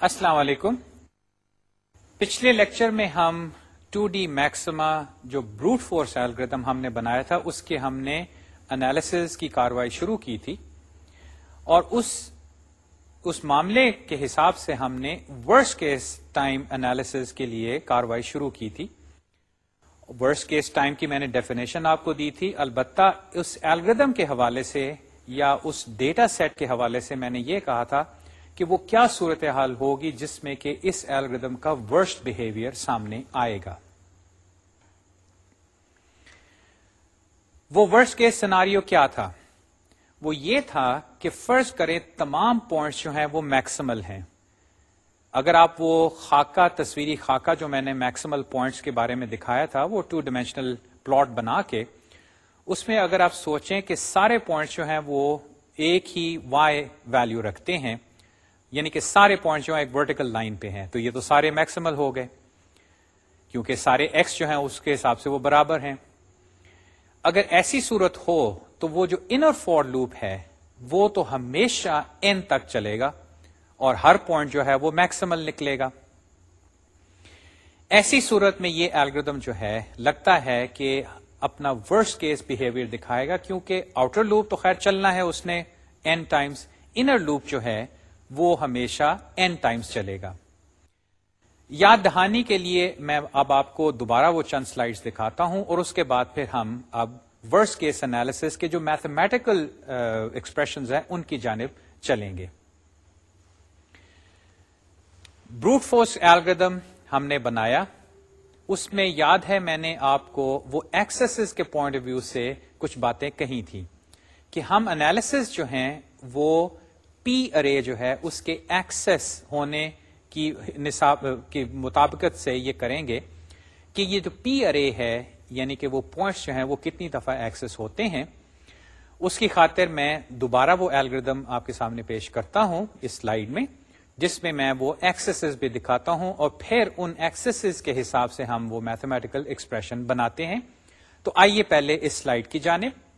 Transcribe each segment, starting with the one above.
السلام علیکم۔ پچھلے لیکچر میں ہم ٹو ڈی میکسما جو بروٹ فورس ایلگردم ہم نے بنایا تھا، اس کے ہم نے انالیسز کی کاروائی شروع کی تھی۔ اور اس اس معاملے کے حساب سے ہم نے ورس کیس ٹائم انالیسز کے لیے کاروائی شروع کی تھی۔ ورس کیس ٹائم کی میں نے ڈیفینیشن آپ کو دی تھی۔ البتہ اس ایلگردم کے حوالے سے یا اس ڈیٹا سیٹ کے حوالے سے میں نے یہ کہا تھا کہ وہ کیا صورتحال ہوگی جس میں کہ اس ایلگردم کا ورسٹ بہیویئر سامنے آئے گا۔ وہ ورسٹ کیس سناریو کیا تھا؟ وہ یہ تھا کہ فرض کریں تمام پوائنٹس جو ہیں وہ میکسمل ہیں۔ اگر آپ وہ خاکہ، تصویری خاکہ جو میں نے میکسمل پوائنٹس کے بارے میں دکھایا تھا، وہ ٹو ڈائمینشنل پلاٹ بنا کے، اس میں اگر آپ سوچیں کہ سارے پوائنٹس جو ہیں وہ ایک ہی وائی ویلو رکھتے ہیں یعنی کہ سارے پوائنٹ جو ہیں ایک ورٹیکل لائن پہ ہیں، تو یہ تو سارے میکسیمل ہو گئے۔ کیونکہ سارے ایکس جو ہیں، اس کے حساب سے وہ برابر ہیں۔ اگر ایسی صورت ہو، تو وہ جو انر فور لوپ ہے، وہ تو ہمیشہ این تک چلے گا اور ہر پوائنٹ جو ہے، وہ میکسیمل نکلے گا۔ ایسی صورت میں یہ الگریدم جو ہے، لگتا ہے کہ اپنا ورس کیس بہیویئر دکھائے گا، کیونکہ آؤٹر لوپ تو خیر چلنا ہے اس نے این ٹائمس انر لوپ جو ہے وہ ہمیشہ این ٹائمس چلے گا۔ یاد دہانی کے لیے میں اب آپ کو دوبارہ وہ چند سلائڈز دکھاتا ہوں اور اس کے بعد پھر ہم اب ورس کیس انالیس کے جو میتھمیٹیکل ایکسپریشن uh, ہیں ان کی جانب چلیں گے۔ بروٹ فورس ایلگردم ہم نے بنایا۔ اس میں یاد ہے میں نے آپ کو وہ ایکسس کے پوائنٹ آف ویو سے کچھ باتیں کہی تھی کہ ہم انالیس جو ہیں وہ پی ارے جو ہے، اس کے ایکسس ہونے کی نصاب کی مطابقت سے یہ کریں گے کہ یہ جو پی ارے ہے یعنی کہ وہ پوائنٹس جو ہیں، وہ کتنی دفعہ ایکسس ہوتے ہیں، اس کی خاطر میں دوبارہ وہ الگریدم آپ کے سامنے پیش کرتا ہوں اس سلائیڈ میں، جس میں میں وہ ایکسیسز بھی دکھاتا ہوں اور پھر ان ایکسیسز کے حساب سے ہم وہ میتھمیٹیکل ایکسپریشن بناتے ہیں۔ تو آئیے پہلے اس سلائڈ کی جانب۔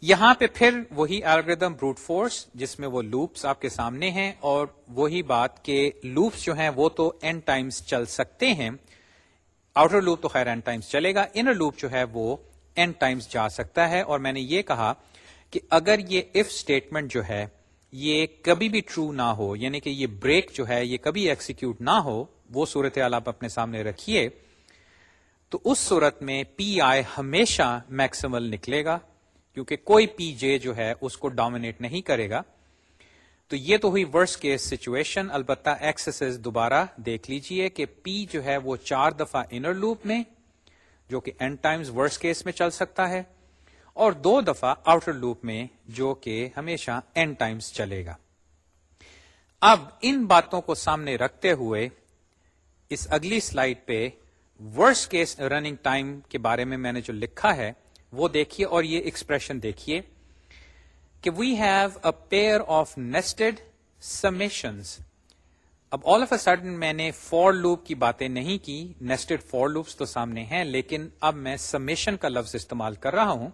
یہاں پہ پھر وہی الگریدم بروٹ فورس جس میں وہ لوپس آپ کے سامنے ہیں اور وہی بات کہ لوپس جو ہیں وہ تو این ٹائمس چل سکتے ہیں آؤٹر لوپ تو خیر این ٹائمس چلے گا انر لوپ جو ہے وہ این ٹائمس جا سکتا ہے۔ اور میں نے یہ کہا کہ اگر یہ اف اسٹیٹمنٹ جو ہے یہ کبھی بھی ٹرو نہ ہو یعنی کہ یہ بریک جو ہے یہ کبھی ایکسیکیوٹ نہ ہو، وہ صورت آپ اپنے سامنے رکھیے، تو اس صورت میں پی آئی ہمیشہ میکسیمل نکلے گا۔ کیونکہ کوئی پی جے جو ہے اس کو ڈومینیٹ نہیں کرے گا۔ تو یہ تو ہوئی ورس کیس سچویشن البتہ ایکسس دوبارہ دیکھ لیجیے کہ پی جو ہے وہ چار دفعہ انر لوپ میں، جو کہ اینڈ ٹائمز ورس کیس میں چل سکتا ہے، اور دو دفعہ آؤٹر لوپ میں جو کہ ہمیشہ این ٹائمز چلے گا۔ اب ان باتوں کو سامنے رکھتے ہوئے اس اگلی سلائڈ پہ ورس کیس رننگ ٹائم کے بارے میں میں نے جو لکھا ہے وہ دیکھیے اور یہ ایکسپریشن دیکھیے کہ we have a pair of nested summations اب آل آف اے سڈن میں نے فور لوپ کی باتیں نہیں کی. نیسٹڈ فور لوپس تو سامنے ہیں، لیکن اب میں سمیشن کا لفظ استعمال کر رہا ہوں،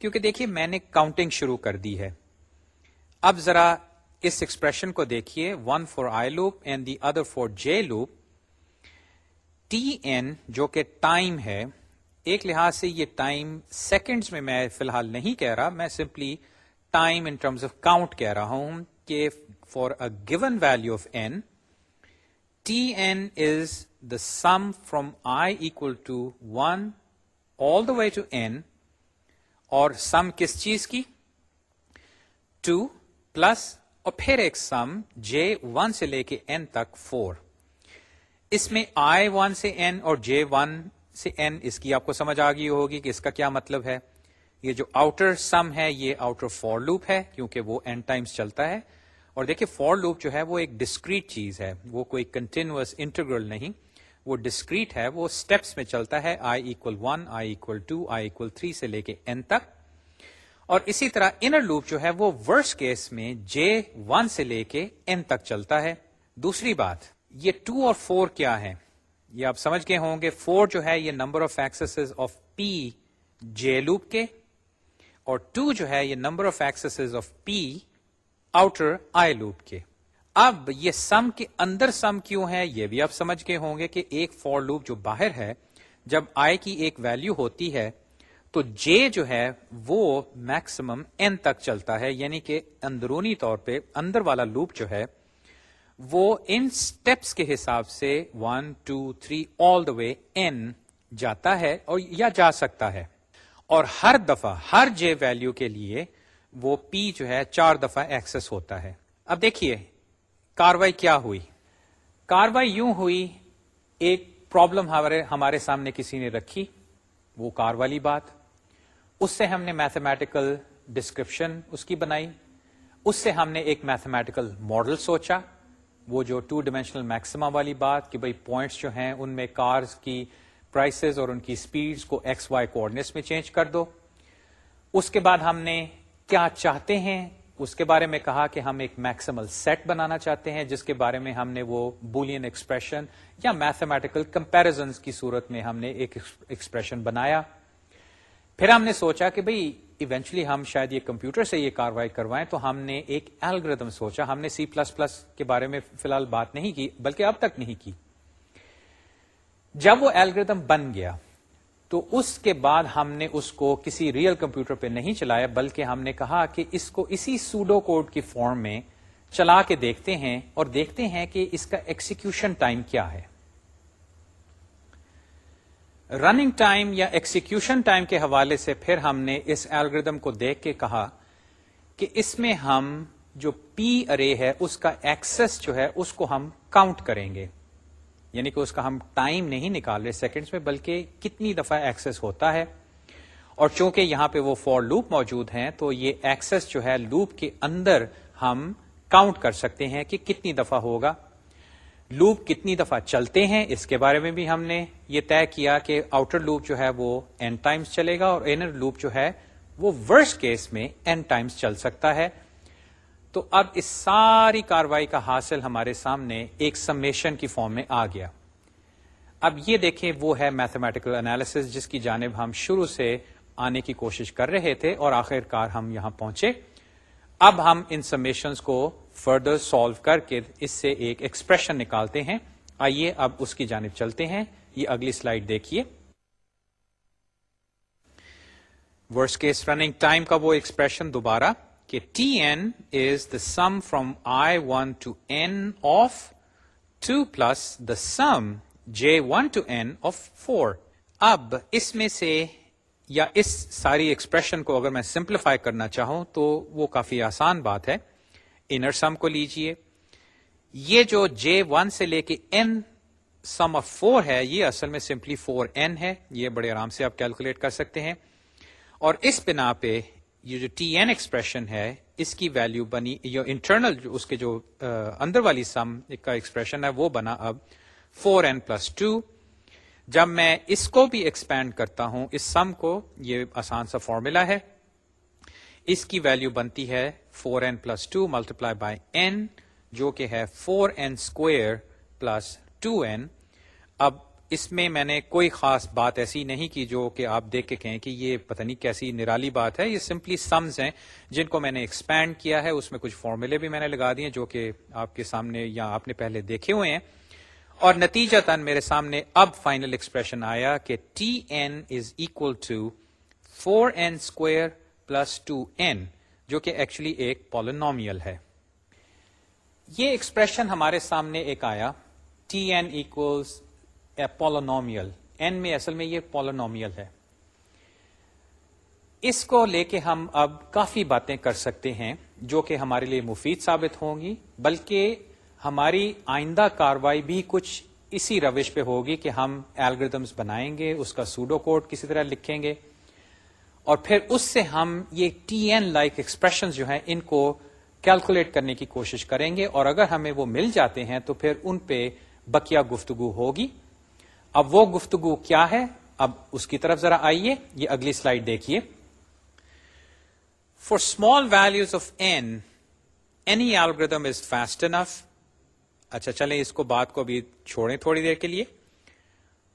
کیونکہ دیکھیے میں نے کاؤنٹنگ شروع کر دی ہے۔ اب ذرا اس ایکسپریشن کو دیکھیے one for I loop and the other for J loop T N جو کہ ٹائم ہے ایک لحاظ سے یہ ٹائم سیکنڈز میں میں فی الحال نہیں کہہ رہا، میں simply time in terms of count کہہ رہا ہوں کہ for a given value of N T N is the sum from I equal to one all the way to N اور سم کس چیز کی؟ ٹو پلس اور پھر ایک سم جے ون سے لے کے این تک فور اس میں آئی ون سے این اور جے ون سے این، اس کی آپ کو سمجھ آ گئی ہوگی کہ اس کا کیا مطلب ہے۔ یہ جو آؤٹر سم ہے، یہ آؤٹر فور لوپ ہے، کیونکہ وہ این ٹائمس چلتا ہے۔ اور دیکھیں فور لوپ جو ہے، وہ ایک ڈسکریٹ چیز ہے۔ وہ کوئی کنٹینیوس انٹرگرل نہیں۔ وہ ڈسکریٹ ہے، وہ اسٹیپس میں چلتا ہے۔ I equal one I equal two I equal three سے لے کے این تک۔ اور اسی طرح انر لوپ جو ہے، وہ ورس کیس میں جے ون سے لے کے این تک چلتا ہے۔ دوسری بات، یہ ٹو اور فور کیا ہے؟ یہ آپ سمجھ گئے ہوں گے فور جو ہے یہ number of access of P J loop کے، اور ٹو جو ہے یہ number of access of P outer I loop کے۔ اب یہ سم کے اندر سم کیوں ہے؟ یہ بھی آپ سمجھ کے ہوں گے کہ ایک فور لوپ جو باہر ہے، جب آئی کی ایک ویلو ہوتی ہے، تو جے جو ہے وہ میکسیمم این تک چلتا ہے یعنی کہ اندرونی طور پہ اندر والا لوپ جو ہے وہ ان سٹیپس کے حساب سے one two three all the way N جاتا ہے اور یا جا سکتا ہے۔ اور ہر دفعہ، ہر جے ویلو کے لیے وہ پی جو ہے چار دفعہ ایکسس ہوتا ہے۔ اب دیکھیے، کاروائی کیا ہوئی؟ کاروائی یوں ہوئی، ایک پرابلم ہمارے سامنے کسی نے رکھی، وہ کار والی بات۔ اس سے ہم نے میتھمیٹیکل ڈسکرپشن اس کی بنائی۔ اس سے ہم نے ایک میتھمیٹیکل ماڈل سوچا۔ وہ جو ٹو ڈائمینشنل میکسما والی بات کہ بھائی پوائنٹس جو ہیں ان میں کارز کی پرائسز اور ان کی سپیڈز کو ایکس وائی کوڈنیٹس میں چینج کر دو۔ اس کے بعد ہم نے کیا چاہتے ہیں؟ اس کے بارے میں کہا کہ ہم ایک میکسیمل سیٹ بنانا چاہتے ہیں، جس کے بارے میں ہم نے وہ بولین ایکسپریشن یا میتھمیٹیکل کمپیرزن کی صورت میں ہم نے ایک ایکسپریشن بنایا۔ پھر ہم نے سوچا کہ بھئی ایونچلی ہم شاید یہ کمپیوٹر سے یہ کاروائی کروائیں تو ہم نے ایک الگریدم سوچا۔ ہم نے سی پلس پلس کے بارے میں فی الحال بات نہیں کی، بلکہ اب تک نہیں کی۔ جب وہ الگریدم بن گیا، تو اس کے بعد ہم نے اس کو کسی ریئل کمپیوٹر پہ نہیں چلایا، بلکہ ہم نے کہا کہ اس کو اسی سوڈو کوڈ کی فارم میں چلا کے دیکھتے ہیں اور دیکھتے ہیں کہ اس کا ایکسیکیوشن ٹائم کیا ہے۔ رننگ ٹائم یا ایکسیکیوشن ٹائم کے حوالے سے پھر ہم نے اس ایلگردم کو دیکھ کے کہا کہ اس میں ہم جو پی ارے ہے، اس کا ایکسس جو ہے، اس کو ہم کاؤنٹ کریں گے۔ یعنی کہ اس کا ہم ٹائم نہیں نکال رہے سیکنڈز میں، بلکہ کتنی دفعہ ایکسس ہوتا ہے۔ اور چونکہ یہاں پہ وہ فور لوپ موجود ہیں، تو یہ ایکسس جو ہے لوپ کے اندر ہم کاؤنٹ کر سکتے ہیں کہ کتنی دفعہ ہوگا۔ لوپ کتنی دفعہ چلتے ہیں، اس کے بارے میں بھی ہم نے یہ طے کیا کہ آؤٹر لوپ جو ہے وہ این ٹائمز چلے گا اور انر لوپ جو ہے وہ ورس کیس میں این ٹائمز چل سکتا ہے۔ تو اب اس ساری کاروائی کا حاصل ہمارے سامنے ایک سمیشن کی فارم میں آ گیا۔ اب یہ دیکھیں، وہ ہے میتھمیٹیکل انالیس جس کی جانب ہم شروع سے آنے کی کوشش کر رہے تھے اور آخر کار ہم یہاں پہنچے۔ اب ہم ان سمیشنز کو فردر سالو کر کے اس سے ایک ایکسپریشن نکالتے ہیں آئیے اب اس کی جانب چلتے ہیں یہ اگلی سلائڈ دیکھیے ورس کیس رننگ ٹائم کا وہ ایکسپریشن دوبارہ کہ T N is the sum from I one to N of two plus the sum J one to N of four اب اس میں سے یا اس ساری ایکسپریشن کو اگر میں سمپلیفائی کرنا چاہوں تو وہ کافی آسان بات ہے انر سم کو لیجیے۔ یہ جو جے ون سے لے کے این سم آف فور ہے، یہ اصل میں سمپلی فور این ہے۔ یہ بڑے آرام سے آپ کیلکولیٹ کر سکتے ہیں۔ اور اس بنا پہ یہ جو ٹی این ایکسپریشن ہے، اس کی ویلو بنی جو انٹرنل اس کے جو اندر والی سم کا ایکسپریشن ہے، وہ بنا اب فور این پلس ٹو جب میں اس کو بھی ایکسپینڈ کرتا ہوں، اس سم کو، یہ آسان سا فارمولا ہے۔ اس کی ویلو بنتی ہے four N plus two multiply by N جو کہ ہے four N square plus two N اب اس میں میں نے کوئی خاص بات ایسی نہیں کی جو کہ آپ دیکھ کے کہیں کہ یہ پتہ نہیں کیسی نرالی بات ہے، یہ سمپلی سمز ہیں جن کو میں نے ایکسپینڈ کیا ہے، اس میں کچھ فارمولے بھی میں نے لگا دیے جو کہ آپ کے سامنے یا آپ نے پہلے دیکھے ہوئے ہیں۔ اور نتیجہ تن میرے سامنے اب فائنل ایکسپریشن آیا کہ T N is equal to four N square plus two N, جو کہ ایکچولی ایک پولونومیل ہے۔ یہ ایکسپریشن ہمارے سامنے ایک آیا۔ T N equals polynomial N میں اصل میں یہ پولونومیل ہے۔ اس کو لے کے ہم اب کافی باتیں کر سکتے ہیں، جو کہ ہمارے لیے مفید ثابت ہوں گی۔ بلکہ ہماری آئندہ کاروائی بھی کچھ اسی روش پہ ہوگی کہ ہم ایلگردمس بنائیں گے، اس کا سوڈو کوڈ کسی طرح لکھیں گے۔ اور پھر اس سے ہم یہ ٹی این لائک ایکسپریشن جو ہیں ان کو کیلکولیٹ کرنے کی کوشش کریں گے اور اگر ہمیں وہ مل جاتے ہیں تو پھر ان پہ بکیا گفتگو ہوگی۔ اب وہ گفتگو کیا ہے؟ اب اس کی طرف ذرا آئیے، یہ اگلی سلائڈ دیکھیے۔ For small values of N any algorithm is fast enough اچھا چلیں اس کو بات کو بھی چھوڑیں تھوڑی دیر کے لیے۔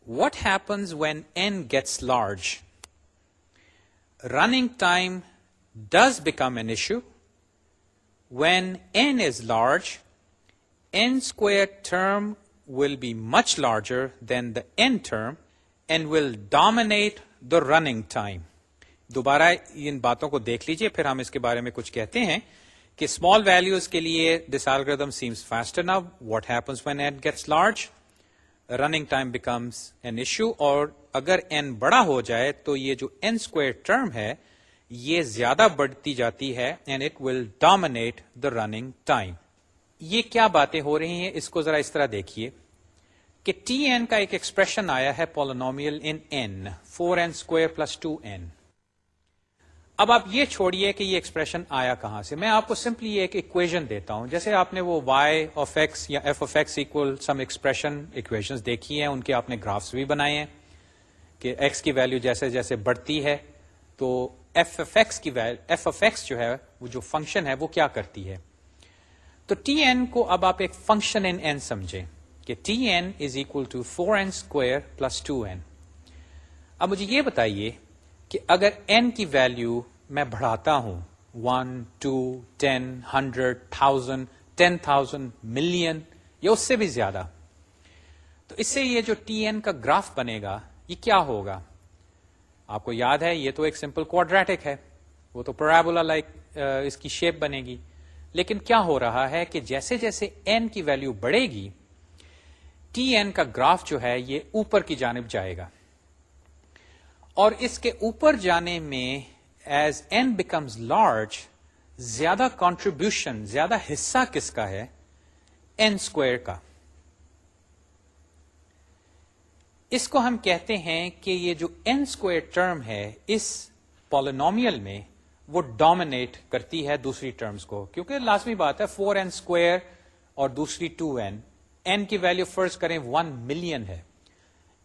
What happens when N gets large running time does become an issue when N is large n square term will be much larger than the n term and will dominate the running time. دوبارہ ان باتوں کو دیکھ لیجیے، پھر ہم اس کے بارے میں کچھ کہتے ہیں کہ اسمال ویلوز کے لیے this algorithm seems faster now what happens when it gets large running time becomes an issue اور اگر این بڑا ہو جائے تو یہ جو این اسکوئر ٹرم ہے، یہ زیادہ بڑھتی جاتی ہے and it will dominate the running time یہ کیا باتیں ہو رہی ہیں؟ اس کو ذرا اس طرح دیکھیے۔ کہ ٹی این کا ایک ایکسپریشن آیا ہے polynomial in N four N square plus two N اب آپ یہ چھوڑیے کہ یہ ایکسپریشن آیا کہاں سے؟ میں آپ کو سمپلی ایک اکویژن دیتا ہوں۔ جیسے آپ نے وہ وائی آف ایکس یا F of X equal some expression equation دیکھی ہیں، ان کے آپ نے گرافس بھی بنائے ہیں کہ ایکس کی ویلو جیسے جیسے بڑھتی ہے، تو ایف ایف ایکس کی ایف اف ایکس جو ہے، وہ جو فنکشن ہے، وہ کیا کرتی ہے؟ تو ٹی این کو اب آپ ایک فنکشن ان این سمجھیں کہ T N is equal to four N square plus two N اب مجھے یہ بتائیے کہ اگر این کی ویلو میں بڑھاتا ہوں one two ten hundred thousand ten thousand million یا اس سے بھی زیادہ، تو اس سے یہ جو ٹی این کا گراف بنے گا، یہ کیا ہوگا؟ آپ کو یاد ہے، یہ تو ایک سمپل کوڈریٹک ہے، وہ تو پرابولا لائک اس کی شیپ بنے گی۔ لیکن کیا ہو رہا ہے کہ جیسے جیسے این کی ویلو بڑھے گی ٹی این کا گراف جو ہے، یہ اوپر کی جانب جائے گا۔ اور اس کے اوپر جانے میں ایز این بیکمز لارج زیادہ کانٹریبیوشن زیادہ حصہ کس کا ہے؟ این اسکوئر کا۔ اس کو ہم کہتے ہیں کہ یہ جو این اسکوئر ٹرم ہے اس پالینومیل میں وہ ڈومینیٹ کرتی ہے دوسری ٹرمز کو، کیونکہ لازمی بات ہے فور این اسکوئر اور دوسری ٹو این این کی ویلو فرض کریں ون ملین ہے۔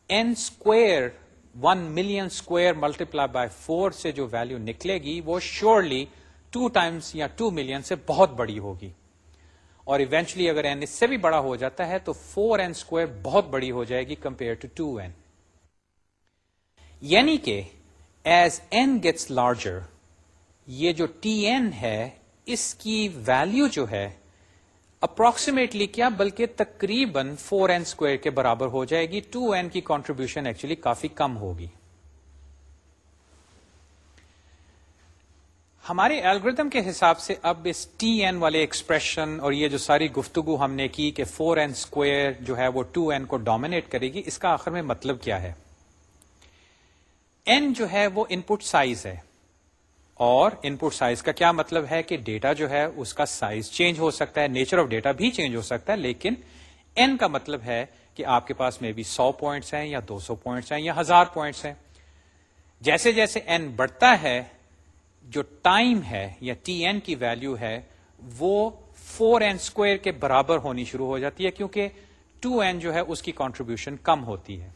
N square one million square multiply by four سے جو ویلو نکلے گی، وہ شیورلی ٹو ٹائمس یا ٹو ملین سے بہت بڑی ہوگی۔ اور ایونچلی اگر این اس سے بھی بڑا ہو جاتا ہے تو فور این اسکوئر بہت بڑی ہو جائے گی کمپیئر ٹو ٹو این یعنی کہ ایز این گیٹس لارجر یہ جو ٹی این ہے، اس کی ویلو جو ہے اپروکسیمیٹلی کیا بلکہ تقریباً فور این اسکوئر کے برابر ہو جائے گی ٹو این کی کانٹریبیوشن ایکچولی کافی کم ہوگی۔ ہمارے الگریدم کے حساب سے اب اس ٹی این والے ایکسپریشن اور یہ جو ساری گفتگو ہم نے کی کہ فور این اسکوئر جو ہے وہ ٹو این کو ڈومینیٹ کرے گی، اس کا آخر میں مطلب کیا ہے؟ این جو ہے وہ ان پٹ سائز ہے۔ اور ان پٹ سائز کا کیا مطلب ہے کہ ڈیٹا جو ہے اس کا سائز چینج ہو سکتا ہے نیچر آف ڈیٹا بھی چینج ہو سکتا ہے، لیکن این کا مطلب ہے کہ آپ کے پاس میں بھی سو پوائنٹس ہیں یا دو سو پوائنٹس ہیں یا ہزار پوائنٹس ہیں۔ جیسے جیسے این بڑھتا ہے، جو ٹائم ہے یا ٹی این کی ویلو ہے، وہ فور این اسکوئر کے برابر ہونی شروع ہو جاتی ہے، کیونکہ ٹو این جو ہے اس کی کانٹریبیوشن کم ہوتی ہے۔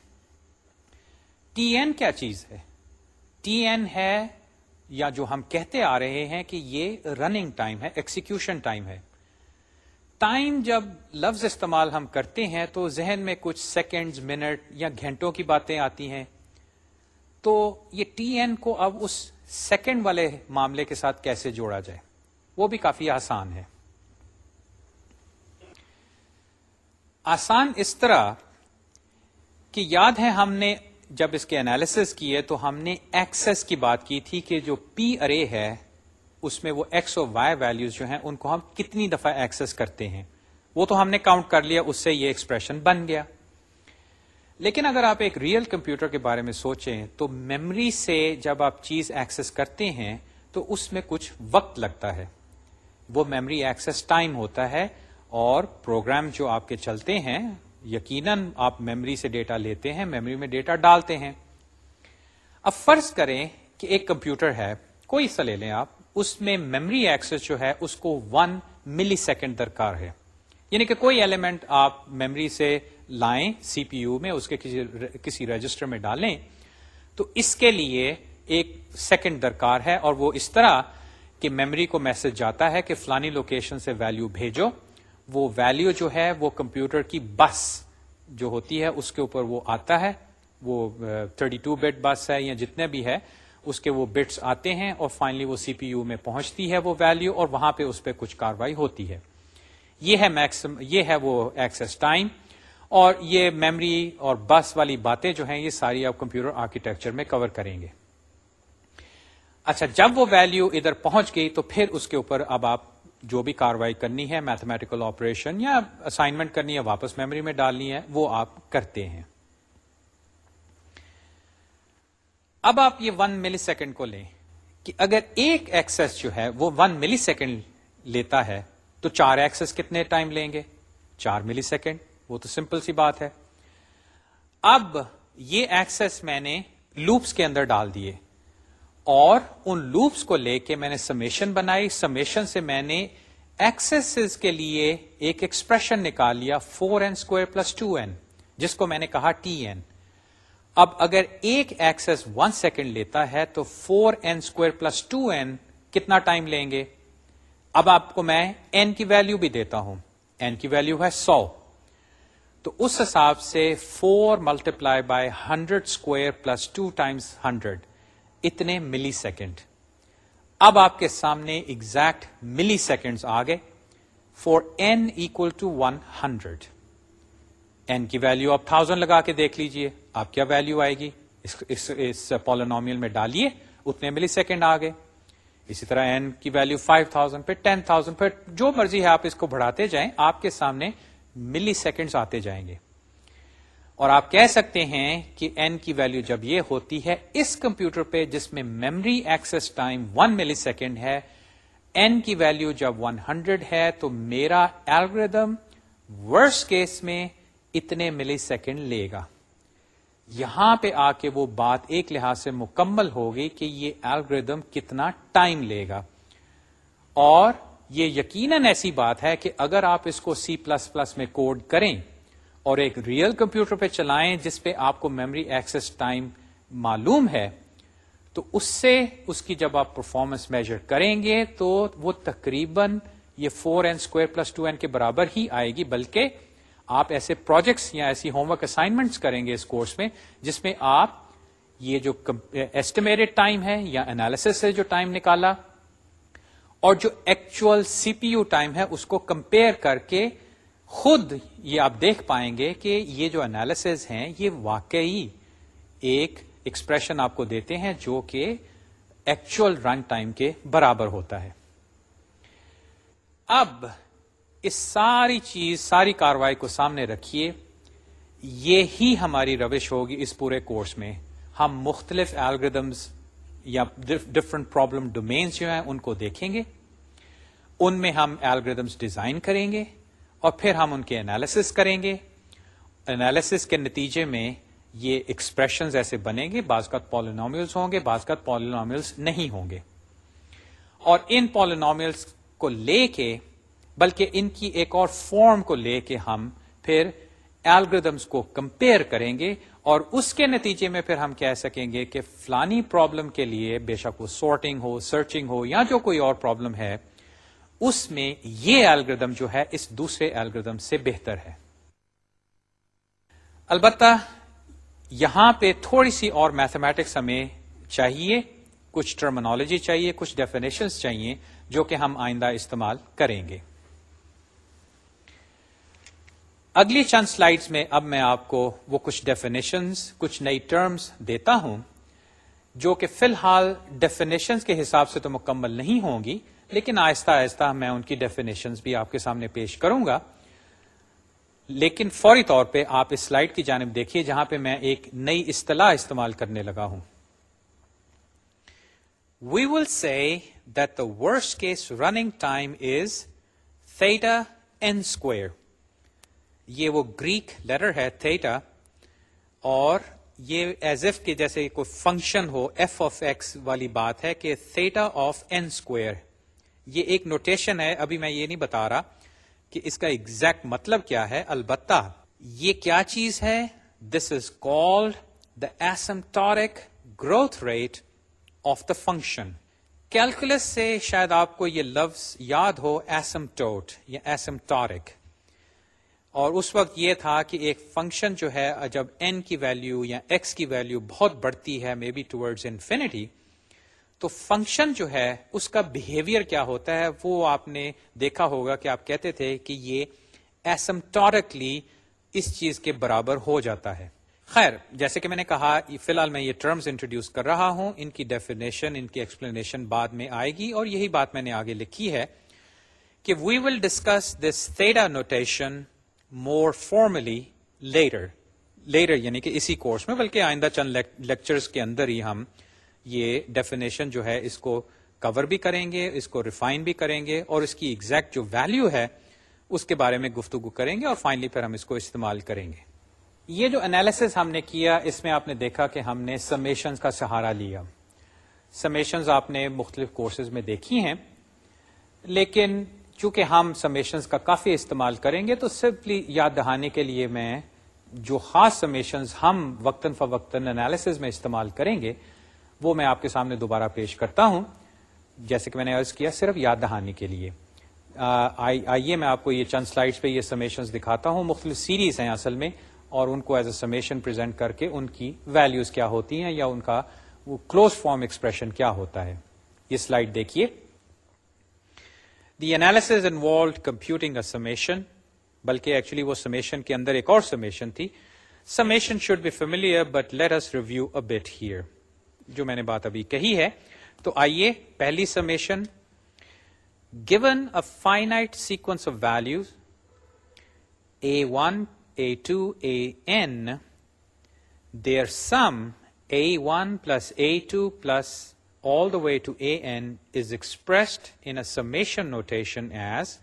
ٹی این کیا چیز ہے؟ ٹی این ہے یا جو ہم کہتے آ رہے ہیں کہ یہ رننگ ٹائم ہے ایکسیکیوشن ٹائم ہے۔ ٹائم جب لفظ استعمال ہم کرتے ہیں تو ذہن میں کچھ سیکنڈز منٹ یا گھنٹوں کی باتیں آتی ہیں۔ تو یہ ٹی این کو اب اس سیکنڈ والے معاملے کے ساتھ کیسے جوڑا جائے؟ وہ بھی کافی آسان ہے۔ آسان اس طرح کہ یاد ہے ہم نے جب اس کے انالیس کیے تو ہم نے ایکسس کی بات کی تھی کہ جو پی ارے ہے، اس میں وہ ایکس اور وائی ویلوز جو ہیں، ان کو ہم کتنی دفعہ ایکسس کرتے ہیں۔ وہ تو ہم نے کاؤنٹ کر لیا، اس سے یہ ایکسپریشن بن گیا۔ لیکن اگر آپ ایک ریئل کمپیوٹر کے بارے میں سوچیں، تو میمری سے جب آپ چیز ایکسس کرتے ہیں، تو اس میں کچھ وقت لگتا ہے۔ وہ میمری ایکسس ٹائم ہوتا ہے اور پروگرام جو آپ کے چلتے ہیں یقیناً آپ میمری سے ڈیٹا لیتے ہیں میمری میں ڈیٹا ڈالتے ہیں۔ اب فرض کریں کہ ایک کمپیوٹر ہے، کوئی سا لے لیں آپ، اس میں میمری ایکسس جو ہے، اس کو ون ملی سیکنڈ درکار ہے۔ یعنی کہ کوئی ایلیمنٹ آپ میمری سے لائیں سی پی یو میں، اس کے کسی کسی رجسٹر میں ڈالیں، تو اس کے لیے ایک سیکنڈ درکار ہے۔ اور وہ اس طرح کہ میمری کو میسج جاتا ہے کہ فلانی لوکیشن سے ویلو بھیجو۔ وہ ویلو جو ہے وہ کمپیوٹر کی بس جو ہوتی ہے، اس کے اوپر وہ آتا ہے۔ وہ تھرٹی ٹو بس ہے یا جتنے بھی ہے، اس کے وہ بٹس آتے ہیں اور فائنلی وہ سی پی یو میں پہنچتی ہے وہ ویلو اور وہاں پہ اس پہ کچھ کاروائی ہوتی ہے۔ یہ ہے میکسم یہ ہے وہ ایکسس ٹائم اور یہ میمری اور بس والی باتیں جو ہیں، یہ ساری آپ کمپیوٹر آرکیٹیکچر میں کور کریں گے۔ اچھا جب وہ ویلو ادھر پہنچ گئی تو پھر اس کے اوپر اب آپ جو بھی کاروائی کرنی ہے میتھمیٹیکل آپریشن یا اسائنمنٹ کرنی ہے، واپس میموری میں ڈالنی ہے، وہ آپ کرتے ہیں۔ اب آپ یہ ون ملی سیکنڈ کو لیں کہ اگر ایک ایکسس جو ہے وہ ون ملی سیکنڈ لیتا ہے، تو چار ایکسس کتنے ٹائم لیں گے؟ چار ملی سیکنڈ وہ تو سمپل سی بات ہے۔ اب یہ ایکسس میں نے لوپس کے اندر ڈال دیے۔ اور ان لوپس کو لے کے میں نے سمیشن بنائی۔ سمیشن سے میں نے ایکسس کے لیے ایک ایکسپریشن نکال لیا، four N square plus two N, جس کو میں نے کہا ٹی این۔ اب اگر ایک ایکسس ون سیکنڈ لیتا ہے تو four N square plus two N کتنا ٹائم لیں گے؟ اب آپ کو میں این کی ویلو بھی دیتا ہوں۔ این کی ویلو ہے سو۔ تو اس حساب سے four multiply by hundred square plus two times hundred. اتنے ملی سیکنڈ اب آپ کے سامنے ایگزیکٹ ملی سیکنڈ آ گئے four N equal to one hundred N کی ویلو آپ تھاؤزینڈ لگا کے دیکھ لیجیے. آپ کیا ویلو آئے گی؟ اس پولونومیل میں ڈالیے، اتنے ملی سیکنڈ آ گئے. اسی طرح این کی ویلو فائیو تھاؤزینڈ پھر ٹین تھاؤزینڈ پھر جو مرضی ہے آپ اس کو بڑھاتے جائیں، آپ کے سامنے ملی سیکنڈ آتے جائیں گے. اور آپ کہہ سکتے ہیں کہ این کی ویلو جب یہ ہوتی ہے اس کمپیوٹر پہ جس میں memory access time one millisecond ہے این کی ویلو جب ون ہنڈریڈ ہے تو میرا ایلگردم ورس کیس میں اتنے ملی سیکنڈ لے گا۔ یہاں پہ آ کے وہ بات ایک لحاظ سے مکمل ہوگی کہ یہ الگریدم کتنا ٹائم لے گا۔ اور یہ یقیناً ایسی بات ہے کہ اگر آپ اس کو سی پلس پلس میں کوڈ کریں اور ایک ریئل کمپیوٹر پہ چلائیں جس پہ آپ کو میموری ایکسس ٹائم معلوم ہے، تو اس سے اس کی جب آپ پرفارمنس میجر کریں گے تو وہ تقریباً یہ four N square plus two N کے برابر ہی آئے گی، بلکہ آپ ایسے پروجیکٹس یا ایسی ہوم ورک اسائنمنٹس کریں گے اس کورس میں، جس میں آپ یہ جو ایسٹیمیٹڈ ٹائم ہے یا انالیس سے جو ٹائم نکالا اور جو actual C P U time ہے اس کو کمپیئر کر کے خود یہ آپ دیکھ پائیں گے کہ یہ جو انالیس ہیں، یہ واقعی ایک ایکسپریشن آپ کو دیتے ہیں جو کہ ایکچوئل رن ٹائم کے برابر ہوتا ہے۔ اب اس ساری چیز، ساری کاروائی کو سامنے رکھیے۔ یہ ہی ہماری روش ہوگی اس پورے کورس میں۔ ہم مختلف الگریدمس یا ڈفرنٹ پرابلم ڈومینس جو ہیں، ان کو دیکھیں گے۔ ان میں ہم الگریدمس ڈیزائن کریں گے۔ اور پھر ہم ان کے انالیس کریں گے۔ انالیس کے نتیجے میں یہ ایکسپریشن ایسے بنیں گے، بعض کا پالینومیلس ہوں گے، بعض کا پالینومیلس نہیں ہوں گے۔ اور ان پالینومیلس کو لے کے، بلکہ ان کی ایک اور فارم کو لے کے ہم پھر ایلگردمس کو کمپیئر کریں گے۔ اور اس کے نتیجے میں پھر ہم کہہ سکیں گے کہ فلانی پرابلم کے لیے بے شک وہ سارٹنگ ہو سرچنگ ہو، یا جو کوئی اور پرابلم ہے اس میں یہ الگریدم جو ہے اس دوسرے الگریدم سے بہتر ہے۔ البتہ یہاں پہ تھوڑی سی اور میتھمیٹکس ہمیں چاہیے، کچھ ٹرمنالوجی چاہیے، کچھ ڈیفینیشنس چاہیے جو کہ ہم آئندہ استعمال کریں گے۔ اگلی چند سلائڈز میں اب میں آپ کو وہ کچھ ڈیفینیشنز کچھ نئی ٹرمز دیتا ہوں جو کہ فی الحال ڈیفینیشنز کے حساب سے تو مکمل نہیں ہوں گی لیکن آہستہ آہستہ میں ان کی ڈیفینیشن بھی آپ کے سامنے پیش کروں گا۔ لیکن فوری طور پہ آپ اس سلائڈ کی جانب دیکھیے جہاں پہ میں ایک نئی اصطلاح استعمال کرنے لگا ہوں۔ We will see that the worst case running time is theta N square یہ وہ گریک لیٹر ہے تھیٹا اور یہ ایز ایف کے جیسے کوئی فنکشن ہو ایف آف ایکس والی بات ہے کہ تھیٹا آف این اسکوئر یہ ایک نوٹیشن ہے، ابھی میں یہ نہیں بتا رہا کہ اس کا ایگزیکٹ مطلب کیا ہے، البتہ یہ کیا چیز ہے؟ This is called the asymptotic growth rate of the function calculus سے شاید آپ کو یہ لفظ یاد ہو ایسمٹوٹ یا ایسمٹورک اور اس وقت یہ تھا کہ ایک فنکشن جو ہے، جب این کی ویلو یا ایکس کی ویلو بہت بڑھتی ہے مے بی ٹوڈز انفینٹی تو فنکشن جو ہے، اس کا بہیویئر کیا ہوتا ہے؟ وہ آپ نے دیکھا ہوگا کہ آپ کہتے تھے کہ یہ ایسمٹورکلی اس چیز کے برابر ہو جاتا ہے۔ خیر، جیسے کہ میں نے کہا فی الحال میں یہ ٹرمز انٹروڈیوس کر رہا ہوں، ان کی ڈیفینیشن ان کی ایکسپلینیشن بعد میں آئے گی اور یہی بات میں نے آگے لکھی ہے کہ we will discuss this theta notation more formally later later یعنی کہ اسی کورس میں، بلکہ آئندہ چند لیکچرز کے اندر ہی ہم یہ ڈیفینیشن جو ہے اس کو کور بھی کریں گے، اس کو ریفائن بھی کریں گے اور اس کی ایگزیکٹ جو ویلو ہے اس کے بارے میں گفتگو کریں گے اور فائنلی پھر ہم اس کو استعمال کریں گے۔ یہ جو انالیس ہم نے کیا، اس میں آپ نے دیکھا کہ ہم نے سمیشن کا سہارا لیا۔ سمیشنز آپ نے مختلف کورسز میں دیکھی ہیں، لیکن چونکہ ہم سمیشنز کا کافی استعمال کریں گے، تو سمپلی یاد دہانے کے لیے میں جو خاص سمیشنز ہم وقتاً فوقتاً انالیس میں استعمال کریں گے وہ میں آپ کے سامنے دوبارہ پیش کرتا ہوں۔ جیسے کہ میں نے عرض کیا، صرف یاد دہانی کے لیے۔ آئیے میں آپ کو یہ چند سلائڈز پہ یہ سمیشنز دکھاتا ہوں۔ مختلف سیریز ہیں اصل میں، اور ان کو ایز اے سمیشن پرزینٹ کر کے ان کی ویلوز کیا ہوتی ہیں یا ان کا وہ کلوز فارم ایکسپریشن کیا ہوتا ہے۔ یہ سلائڈ دیکھیے۔ The analysis involved computing a summation بلکہ ایکچولی وہ سمیشن کے اندر ایک اور سمیشن تھی۔ Summation should be familiar but let us review a bit here جو میں نے بات ابھی کہی ہے، تو آئیے پہلی summation given a finite sequence of values A one A two A N their sum A one plus A two plus all the way to A N is expressed summation as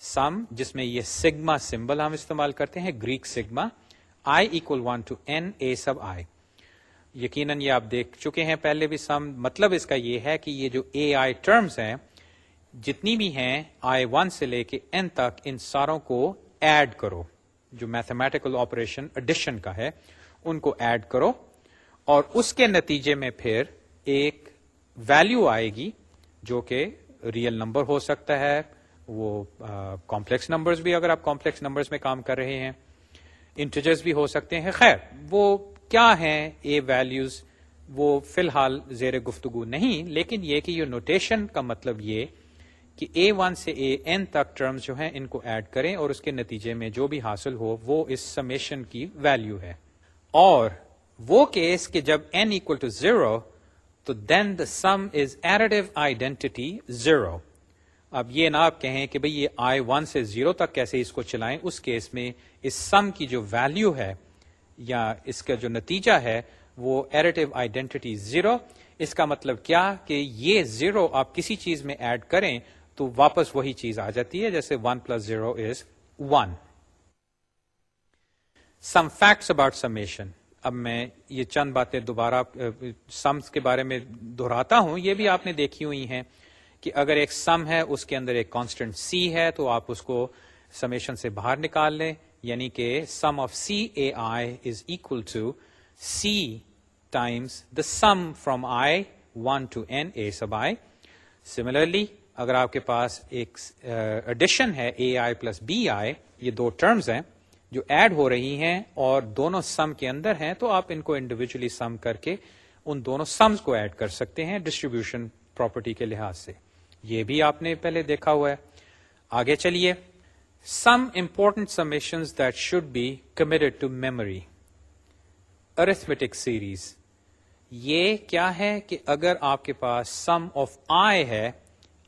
sum جس میں یہ sigma symbol ہم استعمال کرتے ہیں Greek sigma I equal one to N A sub I یقیناً یہ آپ دیکھ چکے ہیں، پہلے بھی سم مطلب اس کا یہ ہے کہ یہ جو اے آئی ٹرمز ہیں، جتنی بھی ہیں آئی ون سے لے کے این تک، ان ساروں کو ایڈ کرو۔ جو میتھمیٹیکل آپریشن اڈیشن کا ہے، ان کو ایڈ کرو۔ اور اس کے نتیجے میں پھر ایک ویلو آئے گی، جو کہ ریئل نمبر ہو سکتا ہے۔ وہ کمپلیکس نمبرز بھی، اگر آپ کمپلیکس نمبرز میں کام کر رہے ہیں انٹیجرز بھی ہو سکتے ہیں۔ خیر، وہ کیا ہیں اے ویلوز وہ فی الحال زیر گفتگو نہیں، لیکن یہ کہ یہ نوٹیشن کا مطلب یہ کہ اے ون سے اے این تک ٹرمز جو ہیں ان کو ایڈ کریں اور اس کے نتیجے میں جو بھی حاصل ہو، وہ اس سمیشن کی ویلو ہے۔ اور وہ کیس کہ جب این اکول ٹو زیرو تو دین دا سم از ایرڈیو آئیڈینٹی زیرو اب یہ نہ آپ کہیں کہ بھئی یہ آئی ون سے زیرو تک کیسے اس کو چلائیں، اس کیس میں اس سم کی جو ویلو ہے یا اس کا جو نتیجہ ہے وہ ایریٹو آئیڈینٹی زیرو اس کا مطلب کیا کہ یہ زیرو آپ کسی چیز میں ایڈ کریں تو واپس وہی چیز آ جاتی ہے، جیسے one plus zero is one some facts about summation اب میں یہ چند باتیں دوبارہ سمس کے بارے میں دہراتا ہوں۔ یہ بھی آپ نے دیکھی ہوئی ہیں کہ اگر ایک سم ہے، اس کے اندر ایک کانسٹنٹ سی ہے، تو آپ اس کو سمیشن سے باہر نکال لیں۔ یعنی کہ sum of C A I is equal to C times the sum from I one to N A sub I similarly اگر آپ کے پاس ایک uh, ایڈیشن ہے اے آئی پلس بی آئی یہ دو ٹرمز ہیں جو ایڈ ہو رہی ہیں اور دونوں سم کے اندر ہیں، تو آپ ان کو انڈیویجلی سم کر کے ان دونوں سمز کو ایڈ کر سکتے ہیں ڈسٹریبیوشن پراپرٹی کے لحاظ سے۔ یہ بھی آپ نے پہلے دیکھا ہوا ہے۔ آگے چلیے۔ Some important summation that should be committed to memory arithmetic series یہ کیا ہے کہ اگر آپ کے پاس سم آف آئی ہے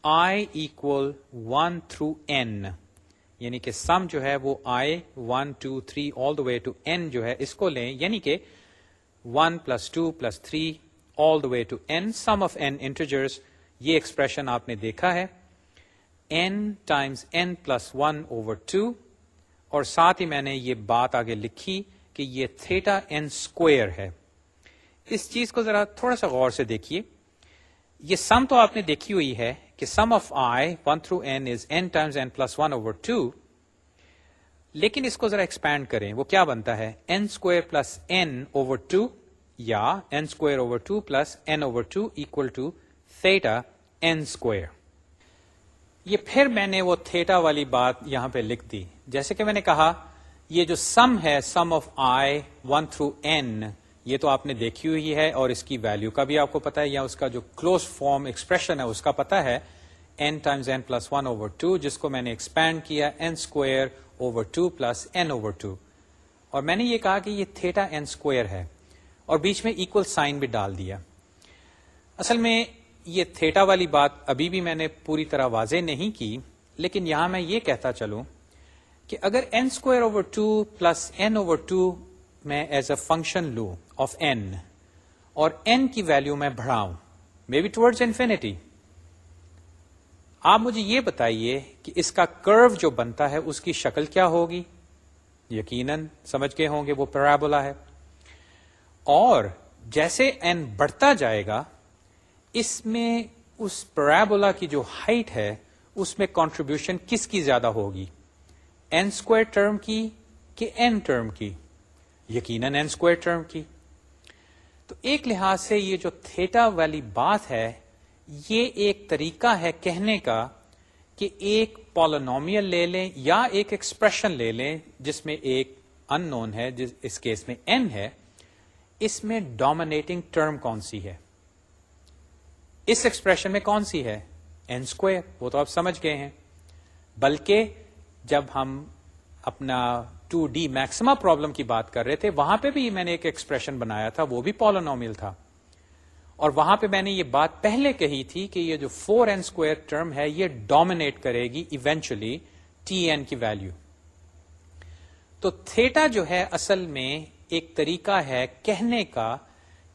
I equal one through N یعنی کہ سم جو ہے وہ I one two three all the way to N جو ہے اس کو لیں یعنی کہ one plus two plus three all the way to N sum of N integers یہ ایکسپریشن آپ نے دیکھا ہے N times N plus one over two اور ساتھ ہی میں نے یہ بات آگے لکھی کہ یہ تھیٹا این اسکوئر ہے۔ اس چیز کو ذرا تھوڑا سا غور سے دیکھیے۔ یہ سم تو آپ نے دیکھی ہوئی ہے کہ sum of I one through N is N times N plus one over two لیکن اس کو ذرا ایکسپینڈ کریں۔ وہ کیا بنتا ہے؟ N square plus N over two یا N square over two plus N over two equal to theta N square یہ پھر میں نے وہ تھیٹا والی بات یہاں پہ لکھ دی۔ جیسے کہ میں نے کہا، یہ جو سم ہے، sum of I, one through N, یہ تو آپ نے دیکھی ہوئی ہے اور اس کی ویلو کا بھی آپ کو پتا ہے، یا اس کا جو کلوز فارم ایکسپریشن ہے، اس کا پتا ہے۔ N times n plus one over two جس کو میں نے ایکسپینڈ کیا n square over two plus n over two اور میں نے یہ کہا کہ یہ تھیٹا این اسکوئر ہے۔ اور بیچ میں اکول سائن بھی ڈال دیا۔ اصل میں یہ تھیٹا والی بات ابھی بھی میں نے پوری طرح واضح نہیں کی، لیکن یہاں میں یہ کہتا چلوں کہ اگر n square over two plus n over two میں ایز اے فنکشن لوں آف این اور این کی ویلو میں بڑھاؤں مے بی ٹوڈز انفینٹی آپ مجھے یہ بتائیے کہ اس کا کرو جو بنتا ہے، اس کی شکل کیا ہوگی؟ یقیناً سمجھ کے ہوں گے وہ پیرابولا ہے۔ اور جیسے این بڑھتا جائے گا اس میں اس پیرابولا کی جو ہائٹ ہے، اس میں کانٹریبیوشن کس کی زیادہ ہوگی؟ این اسکوائر ٹرم کی کہ این ٹرم کی؟ یقیناً این اسکوائر ٹرم کی۔ تو ایک لحاظ سے یہ جو تھیٹا والی بات ہے، یہ ایک طریقہ ہے کہنے کا کہ ایک پالونومیل لے لیں یا ایک ایکسپریشن لے لیں، جس میں ایک ان نون ہے، جس اس کیس میں این ہے۔ اس میں ڈومینیٹنگ ٹرم کون سی ہے؟ اس ایکسپریشن میں کون سی ہے? این اسکوئر وہ تو آپ سمجھ گئے ہیں. بلکہ جب ہم اپنا ٹو ڈی میکسما پرابلم کی بات کر رہے تھے، وہاں پہ بھی میں نے ایک ایکسپریشن بنایا تھا، وہ بھی پالونومیل تھا. اور وہاں پہ میں نے یہ بات پہلے کہی تھی کہ یہ جو فور این اسکوئر ٹرم ہے، یہ ڈومینیٹ کرے گی ایونچولی ٹی این کی ویلو تو تھیٹا جو ہے، اصل میں ایک طریقہ ہے کہنے کا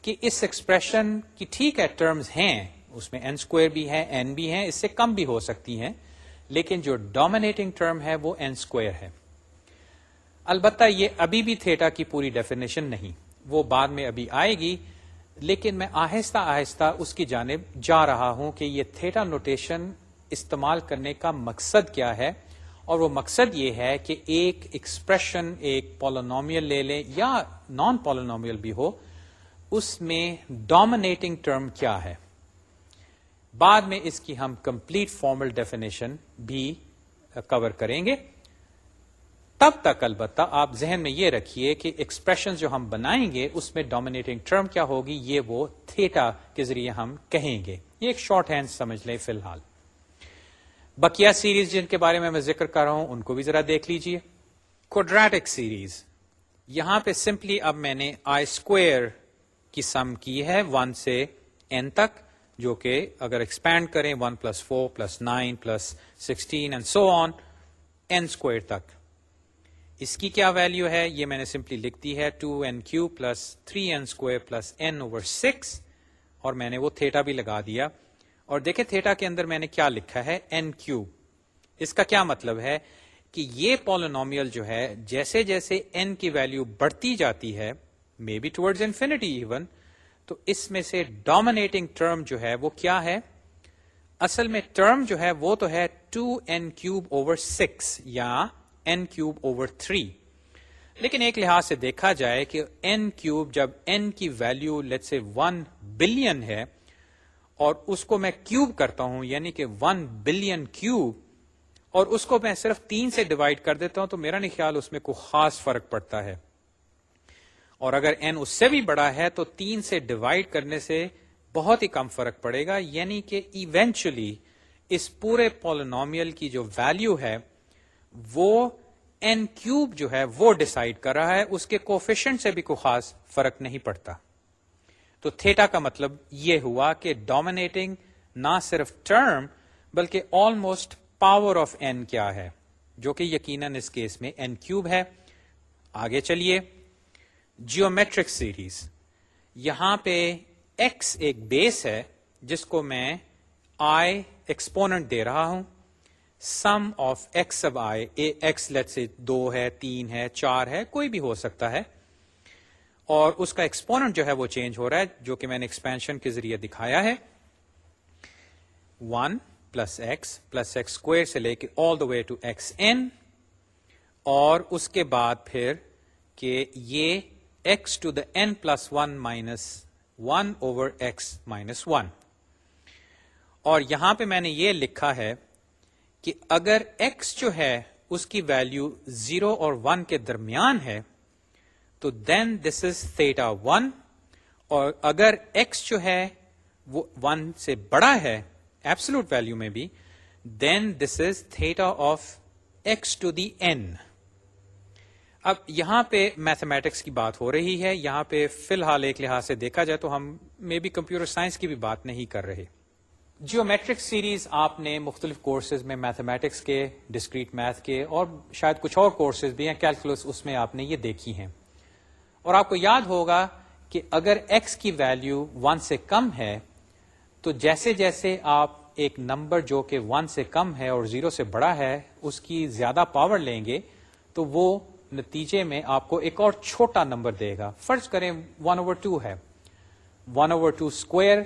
کہ اس ایکسپریشن کی ٹھیک ہے ٹرمز ہیں اس میں این اسکوئر بھی ہے این بھی ہے اس سے کم بھی ہو سکتی ہیں، لیکن جو ڈومینیٹنگ ٹرم ہے وہ این اسکوئر ہے۔ البتہ یہ ابھی بھی تھیٹا کی پوری ڈیفینیشن نہیں، وہ بعد میں ابھی آئے گی، لیکن میں آہستہ آہستہ اس کی جانب جا رہا ہوں کہ یہ تھیٹا نوٹیشن استعمال کرنے کا مقصد کیا ہے، اور وہ مقصد یہ ہے کہ ایک ایکسپریشن ایک پولونومیل لے لیں یا نان پولونومیل بھی ہو، اس میں ڈومینیٹنگ ٹرم کیا ہے۔ بعد میں اس کی ہم کمپلیٹ فارمل ڈیفینیشن بھی کور کریں گے۔ تب تک البتہ آپ ذہن میں یہ رکھیے کہ ایکسپریشن جو ہم بنائیں گے، اس میں ڈومینیٹنگ ٹرم کیا ہوگی؟ یہ وہ تھیٹا کے ذریعے ہم کہیں گے۔ یہ ایک شارٹ ہینڈ سمجھ لیں فی الحال۔ بکیا سیریز جن کے بارے میں میں ذکر کر رہا ہوں، ان کو بھی ذرا دیکھ لیجیے کوڈریٹک سیریز یہاں پہ سمپلی اب میں نے آئی اسکوئر کی سم کی ہے ون سے این تک۔ جو کہ اگر ایکسپینڈ کریں one plus four plus nine plus sixteen and so on n square تک. اس کی کیا ویلو ہے؟ یہ میں نے سمپلی لکھ دی ہے two n cube plus three n square plus n over six اور میں نے وہ تھیٹا بھی لگا دیا. اور دیکھیں تھیٹا کے اندر میں نے کیا لکھا ہے؟ این کیو اس کا کیا مطلب ہے؟ کہ یہ پولونومیل جو ہے، جیسے جیسے این کی ویلو بڑھتی جاتی ہے may be towards infinity even تو اس میں سے ڈومینیٹنگ ٹرم جو ہے وہ کیا ہے؟ اصل میں ٹرم جو ہے وہ تو ہے two n cube over six یا این کیوب اوور تھری لیکن ایک لحاظ سے دیکھا جائے کہ این کیوب جب این کی value let's say one billion ہے اور اس کو میں کیوب کرتا ہوں یعنی کہ ون بلین کیوب اور اس کو میں صرف تین سے ڈیوائڈ کر دیتا ہوں، تو میرا نہیں خیال اس میں کوئی خاص فرق پڑتا ہے۔ اور اگر این اس سے بھی بڑا ہے تو تین سے ڈیوائڈ کرنے سے بہت ہی کم فرق پڑے گا یعنی کہ ایونچولی اس پورے پولونومیل کی جو ویلو ہے، وہ این کیوب جو ہے، وہ ڈسائڈ کر رہا ہے، اس کے کوفیشنٹ سے بھی کوئی خاص فرق نہیں پڑتا۔ تو تھیٹا کا مطلب یہ ہوا کہ ڈومینیٹنگ نہ صرف ٹرم بلکہ آلموسٹ پاور آف این کیا ہے، جو کہ یقیناً اس کیس میں این کیوب ہے۔ آگے چلیے۔ جیومیٹرک سیریز یہاں پہ ایکس ایک بیس ہے، جس کو میں آئی ایکسپوننٹ دے رہا ہوں۔ سم آف ایکس اب آئے ایکس لیٹ سے دو ہے، تین ہے، چار ہے، کوئی بھی ہو سکتا ہے۔ اور اس کا ایکسپوننٹ جو ہے وہ چینج ہو رہا ہے، جو کہ میں نے ایکسپینشن کے ذریعے دکھایا ہے۔ One plus x plus x square سے لے کے all the way to x n اور اس کے بعد پھر کہ یہ x to the n plus one minus one over x minus one اور یہاں پہ میں نے یہ لکھا ہے کہ اگر ایکس جو ہے اس کی ویلو زیرو اور ون کے درمیان ہے، تو دین دس از تھیٹا ون اور اگر ایکس جو ہے وہ ون سے بڑا ہے ایپسلوٹ ویلو میں بھی then this is theta of x to the n اب یہاں پہ میتھمیٹکس کی بات ہو رہی ہے۔ یہاں پہ فی الحال ایک لحاظ سے دیکھا جائے تو ہم مے بی کمپیوٹر سائنس کی بھی بات نہیں کر رہے۔ جیو میٹرک سیریز آپ نے مختلف کورسز میں میتھمیٹکس کے ڈسکریٹ میتھ کے اور شاید کچھ اور کورسز بھی ہیں۔ کیلکولس اس میں آپ نے یہ دیکھی ہیں۔ اور آپ کو یاد ہوگا کہ اگر ایکس کی ویلو ون سے کم ہے، تو جیسے جیسے آپ ایک نمبر جو کہ ون سے کم ہے اور زیرو سے بڑا ہے، اس کی زیادہ پاور لیں گے، تو وہ نتیجے میں آپ کو ایک اور چھوٹا نمبر دے گا۔ فرض کریں ون اوور ٹو ہے۔ One over two square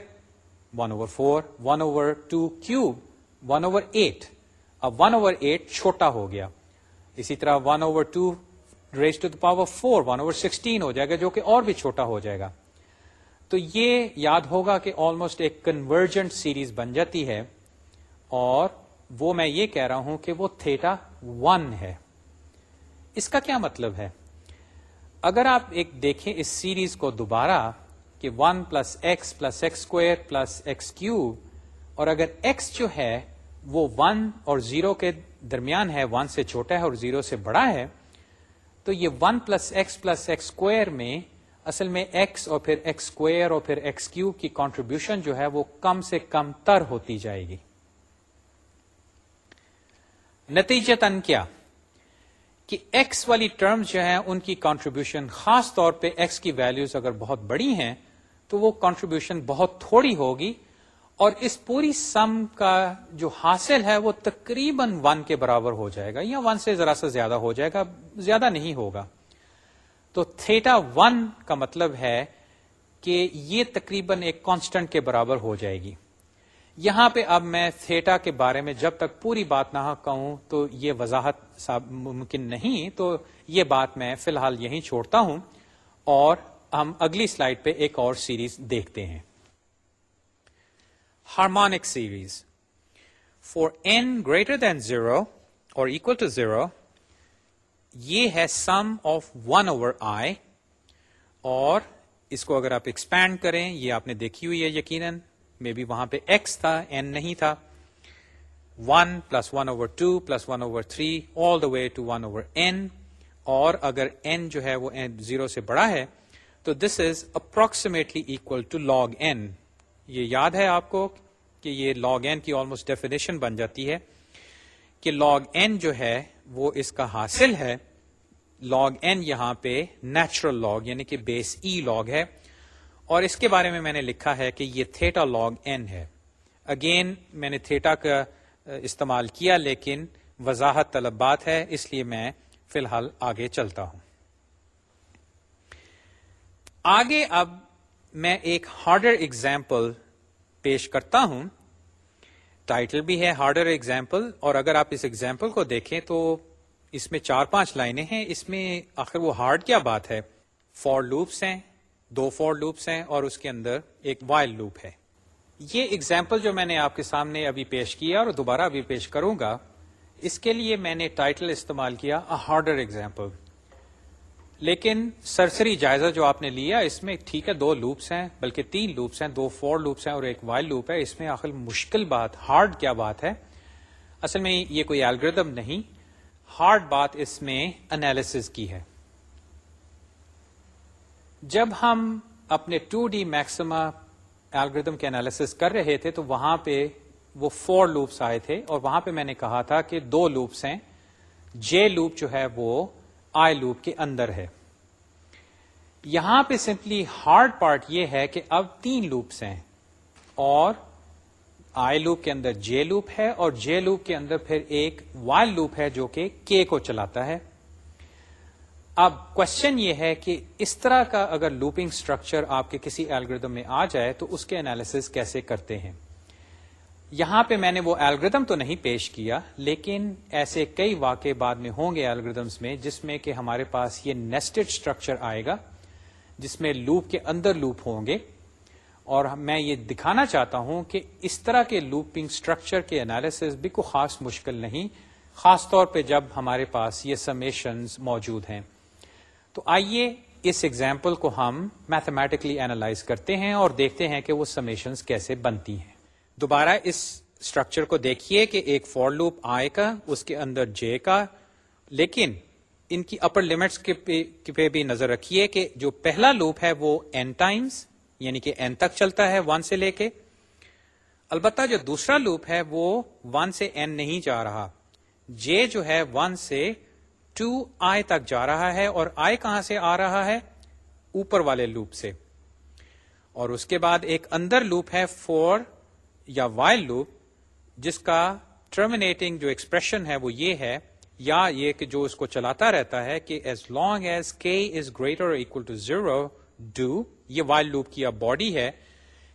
one over four one over two cube one over eight اب ون اوور ایٹ چھوٹا ہو گیا۔ اسی طرح one over two raise to the power four one over sixteen ہو جائے گا جو کہ اور بھی چھوٹا ہو جائے گا۔ تو یہ یاد ہوگا کہ آلموسٹ ایک کنورجنٹ سیریز بن جاتی ہے اور وہ میں یہ کہہ رہا ہوں کہ وہ تھیٹا ون ہے۔ اس کا کیا مطلب ہے؟ اگر آپ ایک دیکھیں اس سیریز کو دوبارہ کہ one plus x plus x square plus x cube اور اگر ایکس جو ہے وہ ون اور زیرو کے درمیان ہے ون سے چھوٹا ہے اور زیرو سے بڑا ہے، تو یہ one plus x plus x square میں اصل میں ایکس اور پھر ایکس اسکوئر اور پھر ایکس کیو کی کانٹریبیوشن جو ہے وہ کم سے کم تر ہوتی جائے گی۔ نتیجتن کیا؟ کہ ایکس والی ٹرمز جو ہیں ان کی کانٹریبیوشن خاص طور پہ ایکس کی ویلوز اگر بہت بڑی ہیں تو وہ کانٹریبیوشن بہت تھوڑی ہوگی اور اس پوری سم کا جو حاصل ہے وہ تقریباً ون کے برابر ہو جائے گا یا ون سے ذرا سا زیادہ ہو جائے گا، زیادہ نہیں ہوگا۔ تو تھیٹا ون کا مطلب ہے کہ یہ تقریباً ایک کانسٹنٹ کے برابر ہو جائے گی۔ یہاں پہ اب میں تھیٹا کے بارے میں جب تک پوری بات نہ کہوں تو یہ وضاحت ممکن نہیں تو یہ بات میں فی الحال یہیں چھوڑتا ہوں اور ہم اگلی سلائڈ پہ ایک اور سیریز دیکھتے ہیں۔ Harmonic series. For n greater than zero اور اکول ٹو زیرو یہ ہے sum of one over i اور اس کو اگر آپ ایکسپینڈ کریں یہ آپ نے دیکھی ہوئی ہے یقیناً۔ مے بی وہاں پہ ایکس تھا این نہیں تھا. One plus one over two plus one over three all the way to one over n اور اگر این جو ہے وہ زیرو سے بڑا ہے، تو this is approximately equal to log n یہ یاد ہے آپ کو کہ یہ لاگ این کی آلموسٹ ڈیفینیشن بن جاتی ہے کہ لاگ این جو ہے وہ اس کا حاصل ہے. لاگ این یہاں پہ نیچرل لاگ یعنی کہ بیس ای لاگ ہے. اور اس کے بارے میں میں نے لکھا ہے کہ یہ تھیٹا لاگ این ہے۔ اگین میں نے تھیٹا کا استعمال کیا لیکن وضاحت طلب بات ہے، اس لیے میں فی الحال آگے چلتا ہوں۔ آگے اب میں ایک ہارڈر ایگزامپل پیش کرتا ہوں۔ ٹائٹل بھی ہے ہارڈر ایگزامپل اور اگر آپ اس ایگزامپل کو دیکھیں تو اس میں چار پانچ لائنیں ہیں۔ اس میں آخر وہ ہارڈ کیا بات ہے؟ فور لوپس ہیں۔ دو فور لوپس ہیں اور اس کے اندر ایک وائل لوپ ہے۔ یہ اگزامپل جو میں نے آپ کے سامنے ابھی پیش کیا اور دوبارہ ابھی پیش کروں گا، اس کے لیے میں نے ٹائٹل استعمال کیا ہارڈر ایگزامپل لیکن سرسری جائزہ جو آپ نے لیا، اس میں ٹھیک ہے، دو لوپس ہیں، بلکہ تین لوپس ہیں، دو فور لوپس ہیں اور ایک وائل لوپ ہے۔ اس میں آخر مشکل بات ہارڈ کیا بات ہے؟ اصل میں یہ کوئی الگریدم نہیں۔ ہارڈ بات اس میں انالیس کی ہے۔ جب ہم اپنے ٹو ڈی میکسما الگریدم کے انالیس کر رہے تھے تو وہاں پہ وہ فور لوپس آئے تھے اور وہاں پہ میں نے کہا تھا کہ دو لوپس ہیں۔ جے لوپ جو ہے وہ آئی لوپ کے اندر ہے۔ یہاں پہ سمپلی ہارڈ پارٹ یہ ہے کہ اب تین لوپس ہیں اور آئی لوپ کے اندر جے لوپ ہے اور جے لوپ کے اندر پھر ایک وائل لوپ ہے جو کہ کے کو چلاتا ہے۔ اب کوشچن یہ ہے کہ اس طرح کا اگر لوپنگ اسٹرکچر آپ کے کسی ایلگردم میں آ جائے تو اس کے انالیس کیسے کرتے ہیں؟ یہاں پہ میں نے وہ الگریدم تو نہیں پیش کیا، لیکن ایسے کئی واقع بعد میں ہوں گے الگریدمس میں، جس میں کہ ہمارے پاس یہ نیسٹڈ اسٹرکچر آئے گا، جس میں لوپ کے اندر لوپ ہوں گے۔ اور میں یہ دکھانا چاہتا ہوں کہ اس طرح کے لوپنگ اسٹرکچر کے انالیس بھی کوئی خاص مشکل نہیں، خاص طور پہ جب ہمارے پاس یہ سمیشنز موجود ہیں۔ تو آئیے اس ایگزامپل کو ہم میتھمیٹکلی اینالائز کرتے ہیں اور دیکھتے ہیں کہ وہ سمیشنز کیسے بنتی ہیں۔ دوبارہ اس اسٹرکچر کو دیکھیے کہ ایک فور لوپ آئے کا، اس کے اندر جے کا۔ لیکن ان کی اپر لمٹس پہ بھی نظر رکھیے کہ جو پہلا لوپ ہے وہ این ٹائمس یعنی کہ این تک چلتا ہے ون سے لے کے۔ البتہ جو دوسرا لوپ ہے وہ ون سے این نہیں جا رہا۔ جے جو ہے ون سے ٹو آئی تک جا رہا ہے اور آئی کہاں سے آ رہا ہے؟ اوپر والے لوپ سے۔ اور اس کے بعد ایک اندر لوپ ہے، فور یا وائل لوپ، جس کا ٹرمینیٹنگ جو ایکسپریشن ہے وہ یہ ہے، یا یہ کہ جو اس کو چلاتا رہتا ہے کہ as long as k is greater equal to zero do یہ وائل لوپ کی اب باڈی ہے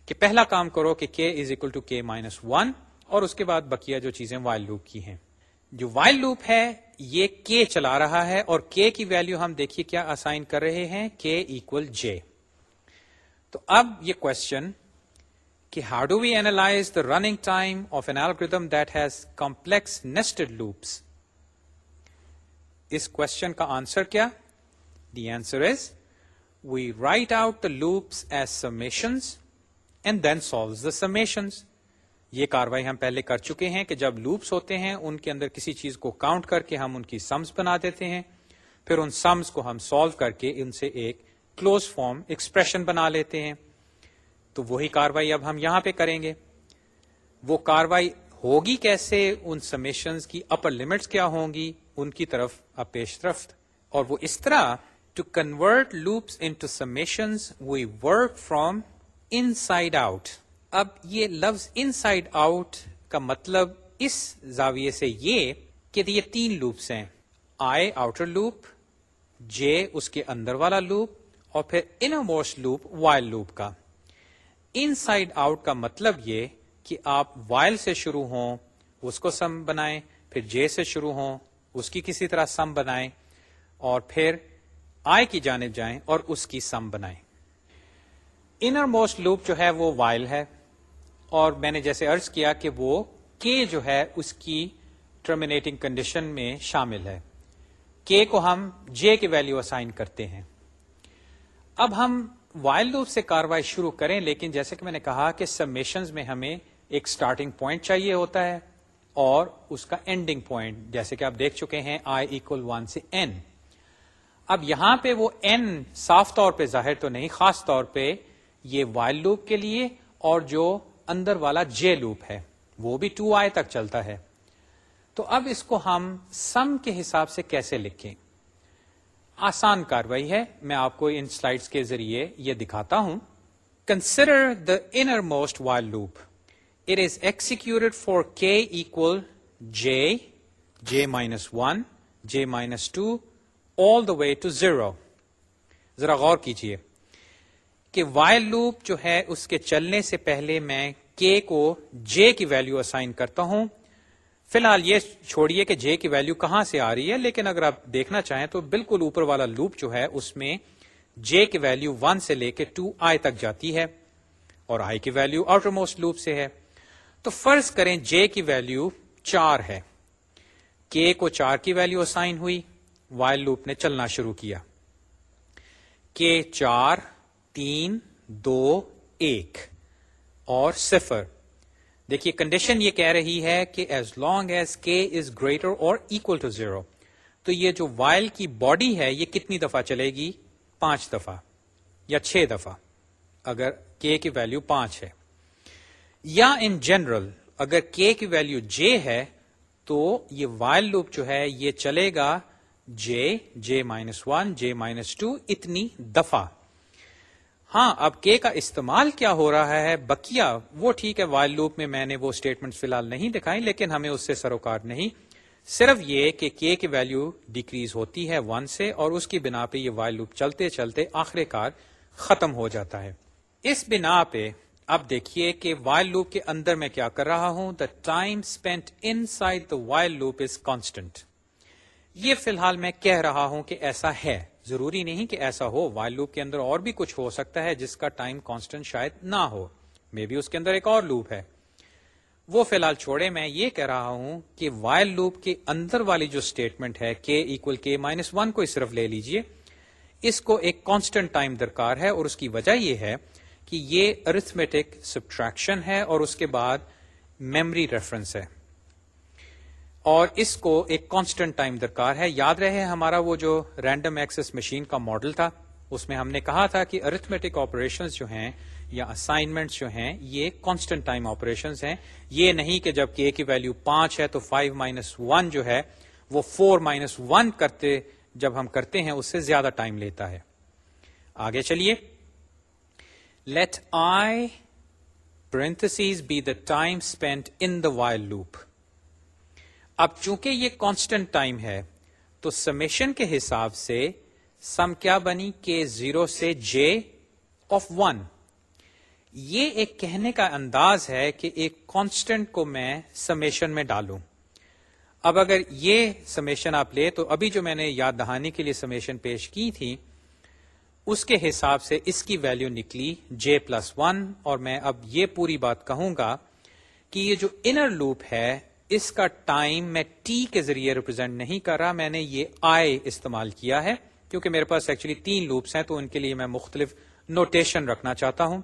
کہ پہلا کام کرو کہ k is equal to k minus one اور اس کے بعد بکیا جو چیزیں وائل لوپ کی ہیں۔ جو وائل لوپ ہے، یہ کے چلا رہا ہے اور کے کی ویلو ہم دیکھیے کیا اسائن کر رہے ہیں؟ کے ایکول جے تو اب یہ کوشچن کہ how do we analyze the running time of an algorithm that has complex nested loops us question کا آنسر کیا؟ The answer is we write out the loops as summations and then solve the summations یہ کاروائی ہم پہلے کر چکے ہیں کہ جب لوپس ہوتے ہیں، ان کے اندر کسی چیز کو کاؤنٹ کر کے ہم ان کی سمز بنا دیتے ہیں۔ پھر ان سمز کو ہم سالو کر کے ان سے ایک کلوز فارم ایکسپریشن بنا لیتے ہیں۔ تو وہی کاروائی اب ہم یہاں پہ کریں گے۔ وہ کاروائی ہوگی کیسے؟ ان سمیشنز کی اپر لمٹس کیا ہوں گی؟ ان کی طرف اب پیش رفت۔ اور وہ اس طرح to convert loops into summations we work from inside out اب یہ لفظ ان سائڈ آؤٹ کا مطلب اس زاویے سے یہ کہ یہ تین لوپس ہیں۔ آئی آؤٹر لوپ جے اس کے اندر والا لوپ اور پھر in most loop while loop کا۔ ان سائڈ آؤٹ کا مطلب یہ کہ آپ وائل سے شروع ہوں، اس کو سم بنائیں، پھر جے سے شروع ہوں، اس کی کسی طرح سم بنائیں اور پھر آئی کی جانب جائیں اور اس کی سم بنائیں۔ انر موسٹ لوپ جو ہے وہ وائل ہے۔ اور میں نے جیسے ارض کیا کہ وہ کے جو ہے، اس کی ٹرمینیٹنگ کنڈیشن میں شامل ہے۔ کے کو ہم جے کی ویلو اسائن کرتے ہیں۔ اب ہم وائل لوپ سے کاروائی شروع کریں، لیکن جیسے کہ میں نے کہا کہ سبمیشن میں ہمیں ایک سٹارٹنگ پوائنٹ چاہیے ہوتا ہے اور اس کا اینڈنگ پوائنٹ جیسے کہ آپ دیکھ چکے ہیں آئی اکول ون سے این اب یہاں پہ وہ این صاف طور پہ، ظاہر تو نہیں، خاص طور پہ یہ وائل لوپ کے لیے اور جو اندر والا جے لوپ ہے۔ وہ بھی ٹو آئی تک چلتا ہے۔ تو اب اس کو ہم سم کے حساب سے کیسے لکھیں؟ آسان کاروائی ہے۔ میں آپ کو ان سلائڈس کے ذریعے یہ دکھاتا ہوں۔ Consider the innermost while loop it is executed for k equal j j minus one j minus two all the way to zero ذرا غور کیجیے کہ وائل لوپ جو ہے اس کے چلنے سے پہلے میں کے کو جے کی ویلو اسائن کرتا ہوں۔ فی الحال یہ چھوڑیے کہ جے کی ویلو کہاں سے آ رہی ہے، لیکن اگر آپ دیکھنا چاہیں تو بالکل اوپر والا لوپ جو ہے اس میں جے کی ویلو ون سے لے کے ٹو آئی تک جاتی ہے اور آئی کی ویلو آؤٹر موسٹ لوپ سے ہے۔ تو فرض کریں جے کی ویلو چار ہے۔ کے کو چار کی ویلو اسائن ہوئی وائل لوپ نے چلنا شروع کیا۔ کے چار تین، دو، ایک اور صفر۔ دیکھیے کنڈیشن یہ کہہ رہی ہے کہ as long as k is greater اور اکول ٹو زیرو تو یہ جو وائل کی باڈی ہے، یہ کتنی دفعہ چلے گی؟ پانچ دفعہ یا چھ دفعہ، اگر کے کی ویلو پانچ ہے۔ یا ان جنرل اگر کے کی ویلو جے ہے، تو یہ وائل لوپ جو ہے، یہ چلے گا j j minus one j minus two اتنی دفعہ۔ ہاں اب کے کا استعمال کیا ہو رہا ہے؟ بکیا، وہ ٹھیک ہے وائل لوپ میں میں نے وہ اسٹیٹمنٹ فی الحال نہیں دکھائی، لیکن ہمیں اس سے سروکار نہیں۔ صرف یہ کہ کے کی ویلو ڈیکریز ہوتی ہے ون سے، اور اس کی بنا پہ یہ وائل لوپ چلتے چلتے آخر کار ختم ہو جاتا ہے۔ اس بنا پہ اب دیکھیے کہ وائل لوپ کے اندر میں کیا کر رہا ہوں؟ The time spend inside the while loop is constant یہ فی الحال میں کہہ رہا ہوں کہ ایسا ہے۔ ضروری نہیں کہ ایسا ہو وائل لوپ کے اندر اور بھی کچھ ہو سکتا ہے جس کا ٹائم کانسٹنٹ شاید نہ ہو۔ مے بی اس کے اندر ایک اور لوپ ہے۔ وہ فی الحال چھوڑے، میں یہ کہہ رہا ہوں کہ وائل لوپ کے اندر والی جو اسٹیٹمنٹ ہے کے ایکول کے مائنس ون کو صرف لے لیجیے۔ اس کو ایک کانسٹنٹ ٹائم درکار ہے اور اس کی وجہ یہ ہے کہ یہ ارتھمیٹک سبٹریکشن ہے اور اس کے بعد میمری ریفرنس ہے۔ اور اس کو ایک کانسٹنٹ ٹائم درکار ہے۔ یاد رہے ہمارا وہ جو رینڈم ایکسس مشین کا ماڈل تھا، اس میں ہم نے کہا تھا کہ ارتھمیٹک آپریشن جو ہیں یا اسائنمنٹ جو ہیں، یہ کانسٹنٹ ٹائم آپریشن ہیں۔ یہ نہیں کہ جب کی ویلو پانچ ہے تو فائیو مائنس ون جو ہے، وہ فور مائنس ون کرتے، جب ہم کرتے ہیں، اس سے زیادہ ٹائم لیتا ہے۔ آگے چلیے۔ Let i parenthesis be the time spend in the while loop اب چونکہ یہ کانسٹنٹ ٹائم ہے، تو سمیشن کے حساب سے سم کیا بنی کہ زیرو سے جے آف ون یہ ایک کہنے کا انداز ہے کہ ایک کانسٹنٹ کو میں سمیشن میں ڈالوں۔ اب اگر یہ سمیشن آپ لے تو ابھی جو میں نے یاد دہانی کے لیے سمیشن پیش کی تھی، اس کے حساب سے اس کی ویلو نکلی جے پلس ون اور میں اب یہ پوری بات کہوں گا کہ یہ جو انر لوپ ہے اس کا ٹائم میں ٹی کے ذریعے ریپرزینٹ نہیں کر رہا، میں نے یہ آئی استعمال کیا ہے، کیونکہ میرے پاس ایکچولی تین لوپس ہیں، تو ان کے لیے میں مختلف نوٹیشن رکھنا چاہتا ہوں۔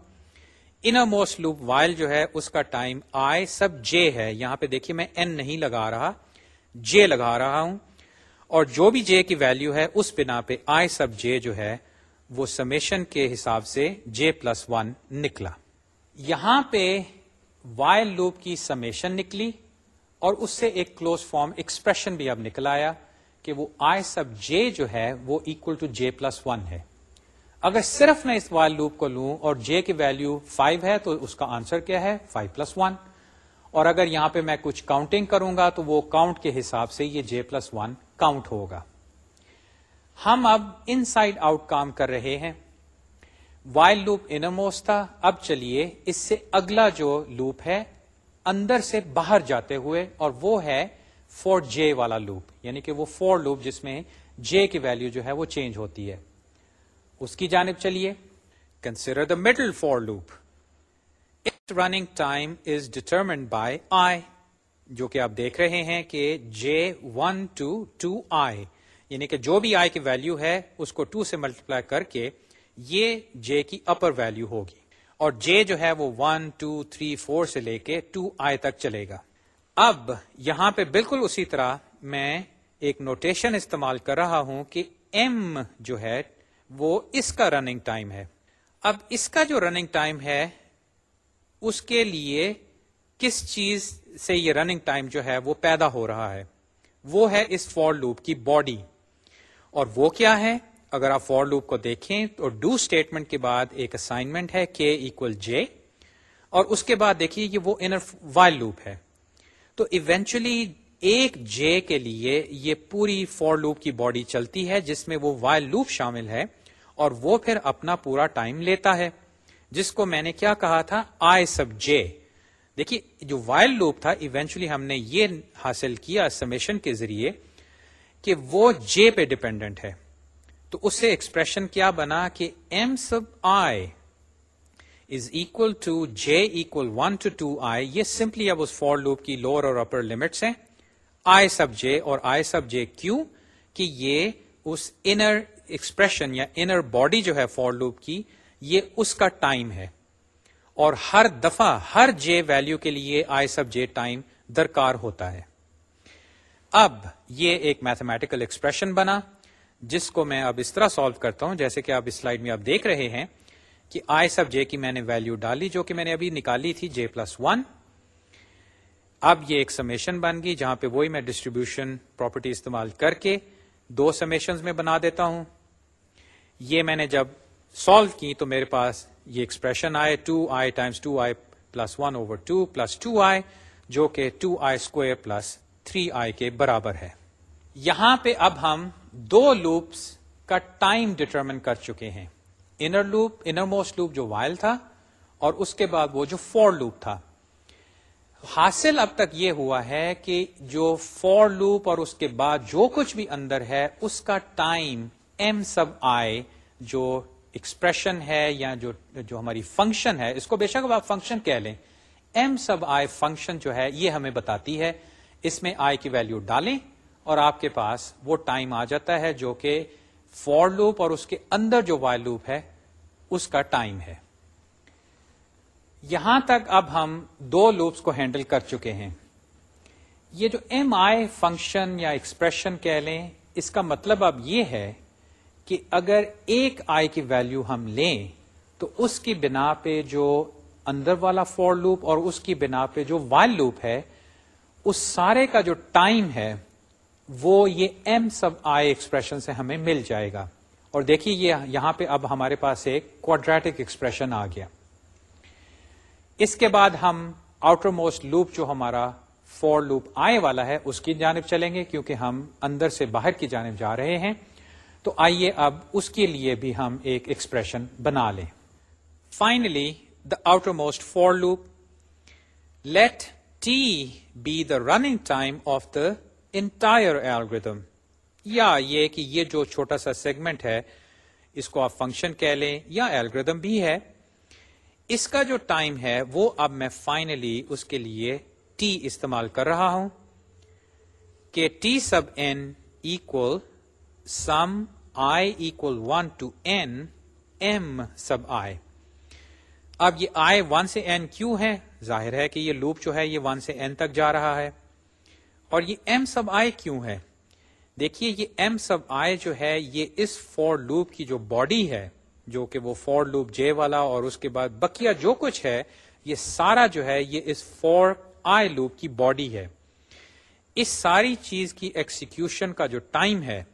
انر موسٹ لوپ وائل جو ہے، اس کا ٹائم آئی سب جے ہے۔ یہاں پہ دیکھیے، میں این نہیں لگا رہا جے لگا رہا ہوں۔ اور جو بھی جے کی ویلو ہے، اس بنا پہ آئی سب جے جو ہے، وہ سمیشن کے حساب سے جے پلس ون نکلا۔ یہاں پہ وائل لوپ کی سمیشن نکلی۔ اور اس سے ایک کلوز فارم ایکسپریشن بھی اب نکل آیا کہ وہ آئی سب جے جو ہے وہ equal to j plus one ہے۔ اگر صرف میں اس وائل لوپ کو لوں اور جے کی ویلو فائیو ہے تو اس کا آنسر کیا ہے؟ فائیو پلس ون اور اگر یہاں پہ میں کچھ کاؤنٹنگ کروں گا تو وہ کاؤنٹ کے حساب سے یہ جے پلس ون کاؤنٹ ہوگا۔ ہم اب ان سائڈ آؤٹ کام کر رہے ہیں۔ وائل لوپ انموس تھا۔ اب چلیے اس سے اگلا جو لوپ ہے اندر سے باہر جاتے ہوئے اور وہ ہے فور جے والا لوپ یعنی کہ وہ فور لوپ جس میں جے کی ویلو جو ہے وہ چینج ہوتی ہے۔ اس کی جانب چلیے۔ Consider the middle for loop running time is determined by i جو کہ آپ دیکھ رہے ہیں کہ j one to two i یعنی کہ جو بھی آئی کی ویلو ہے اس کو ٹو سے ملٹیپلائی کر کے یہ جے کی اپر ویلو ہوگی۔ اور جے جو ہے وہ ون ٹو تھری فور سے لے کے ٹو آئی تک چلے گا۔ اب یہاں پہ بالکل اسی طرح میں ایک نوٹیشن استعمال کر رہا ہوں کہ ایم جو ہے وہ اس کا رننگ ٹائم ہے۔ اب اس کا جو رننگ ٹائم ہے اس کے لیے کس چیز سے یہ رننگ ٹائم جو ہے وہ پیدا ہو رہا ہے؟ وہ ہے اس فور لوپ کی باڈی اور وہ کیا ہے؟ اگر آپ فور لوپ کو دیکھیں تو ڈو اسٹیٹمنٹ کے بعد ایک اسائنمنٹ ہے کے ایکول جے اور اس کے بعد دیکھیے یہ وہ انر وائل لوپ ہے۔ تو ایونچولی ایک جے کے لیے یہ پوری فور لوپ کی باڈی چلتی ہے جس میں وہ وائل لوپ شامل ہے اور وہ پھر اپنا پورا ٹائم لیتا ہے۔ جس کو میں نے کیا کہا تھا؟ آئی سب جے دیکھیے جو وائل لوپ تھا ایونچولی ہم نے یہ حاصل کیا سمیشن کے ذریعے کہ وہ جے پہ ڈپینڈنٹ ہے۔ تو اس سے ایکسپریشن کیا بنا کہ M sub i is equal to j equal one to two i یہ سمپلی اب اس فور لوپ کی لوور اور اپر لمٹس ہیں. آئی سب جے اور آئی سب جے کیوں؟ کہ یہ اس انر ایکسپریشن یا انر باڈی جو ہے فور لوپ کی، یہ اس کا ٹائم ہے. اور ہر دفعہ ہر جے ویلو کے لیے آئی سب جے ٹائم درکار ہوتا ہے. اب یہ ایک میتھمیٹیکل ایکسپریشن بنا۔ جس کو میں اب اس طرح سالو کرتا ہوں، جیسے کہ آپ اس سلائڈ میں آپ دیکھ رہے ہیں کہ آئی سب جے کی میں نے ویلو ڈالی جو کہ میں نے ابھی نکالی تھی جے پلس ون اب یہ ایک سمیشن بن گئی جہاں پہ وہی میں ڈسٹریبیوشن پراپرٹی استعمال کر کے دو سمیشن میں بنا دیتا ہوں۔ یہ میں نے جب سالو کی تو میرے پاس یہ ایکسپریشن آئے two i times two i plus one over two plus two i جو کہ two i square plus three i کے برابر ہے۔ یہاں پہ اب ہم دو لوپس کا ٹائم ڈٹرمن کر چکے ہیں۔ Inner loop, inner most loop جو وائل تھا اور اس کے بعد وہ جو فور لوپ تھا۔ حاصل اب تک یہ ہوا ہے کہ جو فور لوپ اور اس کے بعد جو کچھ بھی اندر ہے، اس کا ٹائم ایم سب آئے جو ایکسپریشن ہے یا جو جو ہماری فنکشن ہے، اس کو بے شک آپ فنکشن کہہ لیں۔ ایم سب آئی فنکشن جو ہے، یہ ہمیں بتاتی ہے۔ اس میں آئی کی ویلو ڈالیں۔ اور آپ کے پاس وہ ٹائم آ جاتا ہے جو کہ فور لوپ اور اس کے اندر جو وائل لوپ ہے، اس کا ٹائم ہے۔ یہاں تک اب ہم دو لوپس کو ہینڈل کر چکے ہیں۔ یہ جو ایم آئی فنکشن یا ایکسپریشن کہہ لیں، اس کا مطلب اب یہ ہے کہ اگر ایک آئی کی ویلو ہم لیں، تو اس کی بنا پہ جو اندر والا فور لوپ اور اس کی بنا پہ جو وائل لوپ ہے، اس سارے کا جو ٹائم ہے وہ یہ ایم سب آئی ایکسپریشن سے ہمیں مل جائے گا۔ اور دیکھیے یہ یہاں پہ اب ہمارے پاس ایک کوڈریٹک ایکسپریشن آ گیا۔ اس کے بعد ہم آؤٹر موسٹ لوپ جو ہمارا فور لوپ آئے والا ہے، اس کی جانب چلیں گے کیونکہ ہم اندر سے باہر کی جانب جا رہے ہیں۔ تو آئیے اب اس کے لیے بھی ہم ایک ایکسپریشن بنا لیں۔ Finally the outermost for loop let T be the running time of the entire algorithm یا یہ کہ یہ جو چھوٹا سا سیگمنٹ ہے، اس کو آپ فنکشن کہہ لیں یا ایلگردم بھی ہے، اس کا جو ٹائم ہے، وہ اب میں فائنلی اس کے لیے ٹی استعمال کر رہا ہوں کہ T sub n equal sum i equal one to n M sub i اب یہ آئی ون سے این کیوں ہے؟ ظاہر ہے کہ یہ لوپ جو ہے، یہ ون سے این تک جا رہا ہے۔ اور یہ ایم سب آئی کیوں ہے؟ دیکھیے یہ ایم سب آئی جو ہے، یہ اس فور لوپ کی جو باڈی ہے، جو کہ وہ فور لوپ جے والا اور اس کے بعد بکیا جو کچھ ہے، یہ سارا جو ہے، یہ اس فور آئی لوپ کی باڈی ہے۔ اس ساری چیز کی ایکسیکیوشن کا جو ٹائم ہے،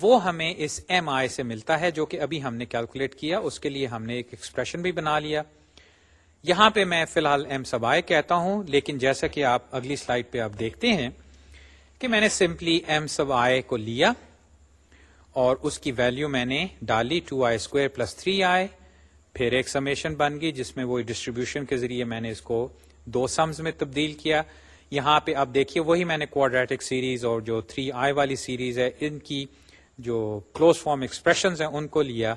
وہ ہمیں اس ایم آئی سے ملتا ہے، جو کہ ابھی ہم نے کیلکولیٹ کیا۔ اس کے لیے ہم نے ایک ایکسپریشن بھی بنا لیا۔ یہاں پہ میں فی الحال ایم سب آئی کہتا ہوں، لیکن جیسا کہ آپ اگلی سلائڈ پہ آپ دیکھتے ہیں کہ میں نے سمپلی ایم سب آئی کو لیا اور اس کی ویلو میں نے ڈالی two i square plus three i, پھر ایک سمیشن بن گئی جس میں وہ ڈسٹریبیوشن کے ذریعے میں نے اس کو دو سمز میں تبدیل کیا۔ یہاں پہ اب دیکھیے وہی میں نے کوڈریٹک سیریز اور جو تھری آئی والی سیریز ہے، ان کی جو کلوز فارم ایکسپریشن ہیں، ان کو لیا۔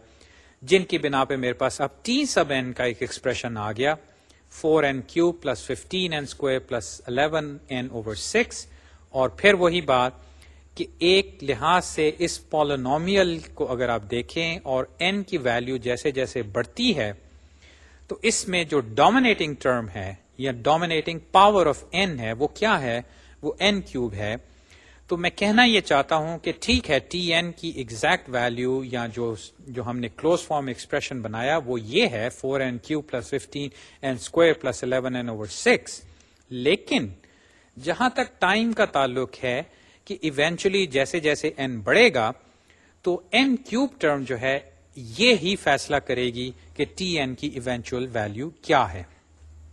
جن کی بنا پہ میرے پاس اب ٹی سب این کا ایک ایکسپریشن آ گیا۔ Four n cube plus fifteen n square plus eleven n over six. اور پھر وہی بات کہ ایک لحاظ سے اس پولونومیل کو اگر آپ دیکھیں اور این کی ویلو جیسے جیسے بڑھتی ہے، تو اس میں جو ڈومینیٹنگ ٹرم ہے یا ڈومینیٹنگ پاور آف این ہے، وہ کیا ہے؟ وہ این کیوب ہے۔ تو میں کہنا یہ چاہتا ہوں کہ ٹھیک ہے ٹی این کی ایگزیکٹ ویلو یا جو جو ہم نے کلوز فارم ایکسپریشن بنایا، وہ یہ ہے four n cube plus fifteen n square plus eleven n over six لیکن جہاں تک ٹائم کا تعلق ہے کہ ایونچولی جیسے جیسے این بڑھے گا، تو این کیوب ٹرم جو ہے، یہ ہی فیصلہ کرے گی کہ ٹی این کی ایونچل ویلو کیا ہے۔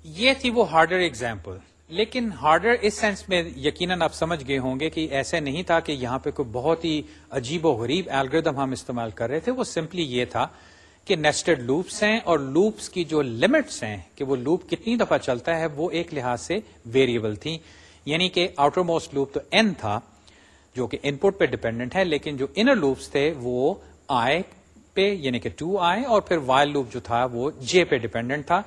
یہ تھی وہ ہارڈر ایگزامپل لیکن ہارڈر اس سینس میں یقیناً آپ سمجھ گئے ہوں گے کہ ایسے نہیں تھا کہ یہاں پہ کوئی بہت ہی عجیب و غریب الگریدم ہم استعمال کر رہے تھے۔ وہ سمپلی یہ تھا کہ نیسٹڈ لوپس ہیں اور لوپس کی جو لمٹس ہیں کہ وہ لوپ کتنی دفعہ چلتا ہے وہ ایک لحاظ سے ویریبل تھی یعنی کہ آؤٹر موسٹ لوپ تو این تھا جو کہ ان پٹ پہ ڈپینڈنٹ ہے، لیکن جو انر لوپس تھے وہ آئے پہ یعنی کہ ٹو آئے اور پھر وائل لوپ جو تھا وہ جے پہ ڈپینڈنٹ تھا۔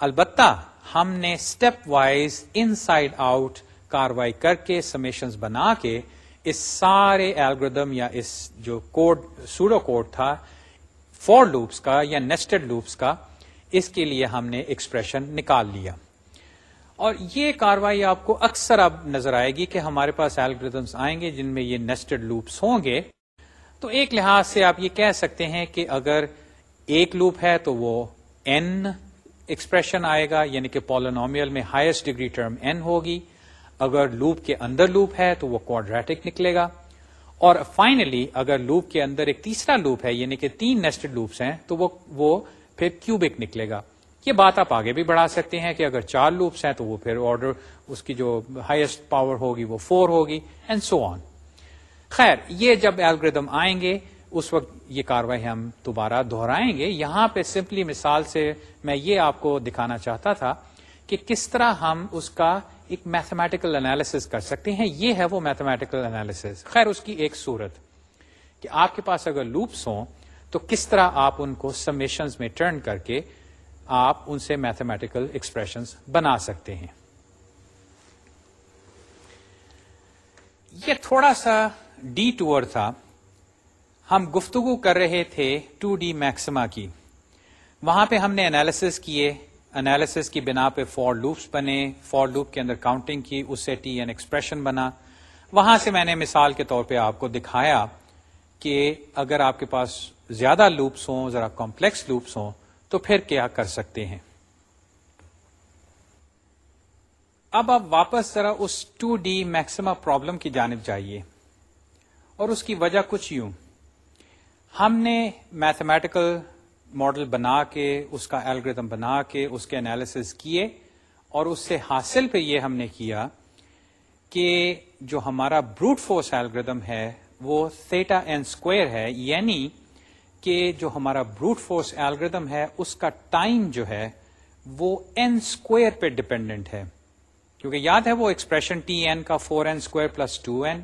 البتہ ہم نے stepwise inside out کاروائی کر کے سمیشن بنا کے اس سارے ایلگردم یا اس جو کوڈ سوڈو کوڈ تھا فور لوپس کا یا نیسٹڈ لوپس کا، اس کے لیے ہم نے ایکسپریشن نکال لیا۔ اور یہ کاروائی آپ کو اکثر اب نظر آئے گی کہ ہمارے پاس ایلگردمس آئیں گے جن میں یہ نیسٹڈ لوپس ہوں گے۔ تو ایک لحاظ سے آپ یہ کہہ سکتے ہیں کہ اگر ایک لوپ ہے تو وہ این ایکسپریشن آئے گا یعنی کہ پولونومیل میں ہائیسٹ ڈگری ٹرم این ہوگی۔ اگر لوپ کے اندر لوپ ہے تو وہ کوڈریٹک نکلے گا۔ اور فائنلی اگر لوپ کے اندر ایک تیسرا لوپ ہے یعنی کہ تین نیسٹڈ لوپس ہیں، تو وہ وہ پھر کیوبک نکلے گا۔ یہ بات آپ آگے بھی بڑھا سکتے ہیں کہ اگر چار لوپس ہیں تو وہ پھر آرڈر اس کی جو ہائیسٹ پاور ہوگی وہ فور ہوگی اینڈ سو آن خیر، یہ جب ایلگردم آئیں گے اس وقت یہ کاروائی ہم دوبارہ دہرائیں گے۔ یہاں پہ سمپلی مثال سے میں یہ آپ کو دکھانا چاہتا تھا کہ کس طرح ہم اس کا ایک میتھمیٹیکل انالیس کر سکتے ہیں۔ یہ ہے وہ میتھمیٹیکل انالیس خیر، اس کی ایک صورت کہ آپ کے پاس اگر لوپس ہوں تو کس طرح آپ ان کو سمیشنز میں ٹرن کر کے آپ ان سے میتھمیٹیکل ایکسپریشن بنا سکتے ہیں۔ یہ تھوڑا سا ڈی ٹور تھا۔ ہم گفتگو کر رہے تھے ٹو ڈی میکسما کی۔ وہاں پہ ہم نے انالیس کیے۔ انالیس کی بنا پہ فور لوپس بنے۔ فور لوپ کے اندر کاؤنٹنگ کی، اس سے ٹی این ایکسپریشن بنا۔ وہاں سے میں نے مثال کے طور پہ آپ کو دکھایا کہ اگر آپ کے پاس زیادہ لوپس ہوں، ذرا کمپلیکس لوپس ہوں، تو پھر کیا کر سکتے ہیں؟ اب آپ واپس ذرا اس ٹو ڈی میکسما پرابلم کی جانب جائیے۔ اور اس کی وجہ کچھ یوں۔ ہم نے میتھمیٹیکل ماڈل بنا کے، اس کا الگریدم بنا کے، اس کے انالیس کیے اور اس سے حاصل پہ یہ ہم نے کیا کہ جو ہمارا بروٹ فورس الگریدم ہے، وہ سیٹا این اسکوئر ہے یعنی کہ جو ہمارا بروٹ فورس الگریدم ہے، اس کا ٹائم جو ہے، وہ این اسکوئر پہ ڈپینڈنٹ ہے۔ کیونکہ یاد ہے وہ ایکسپریشن ٹی این کا four n square plus two n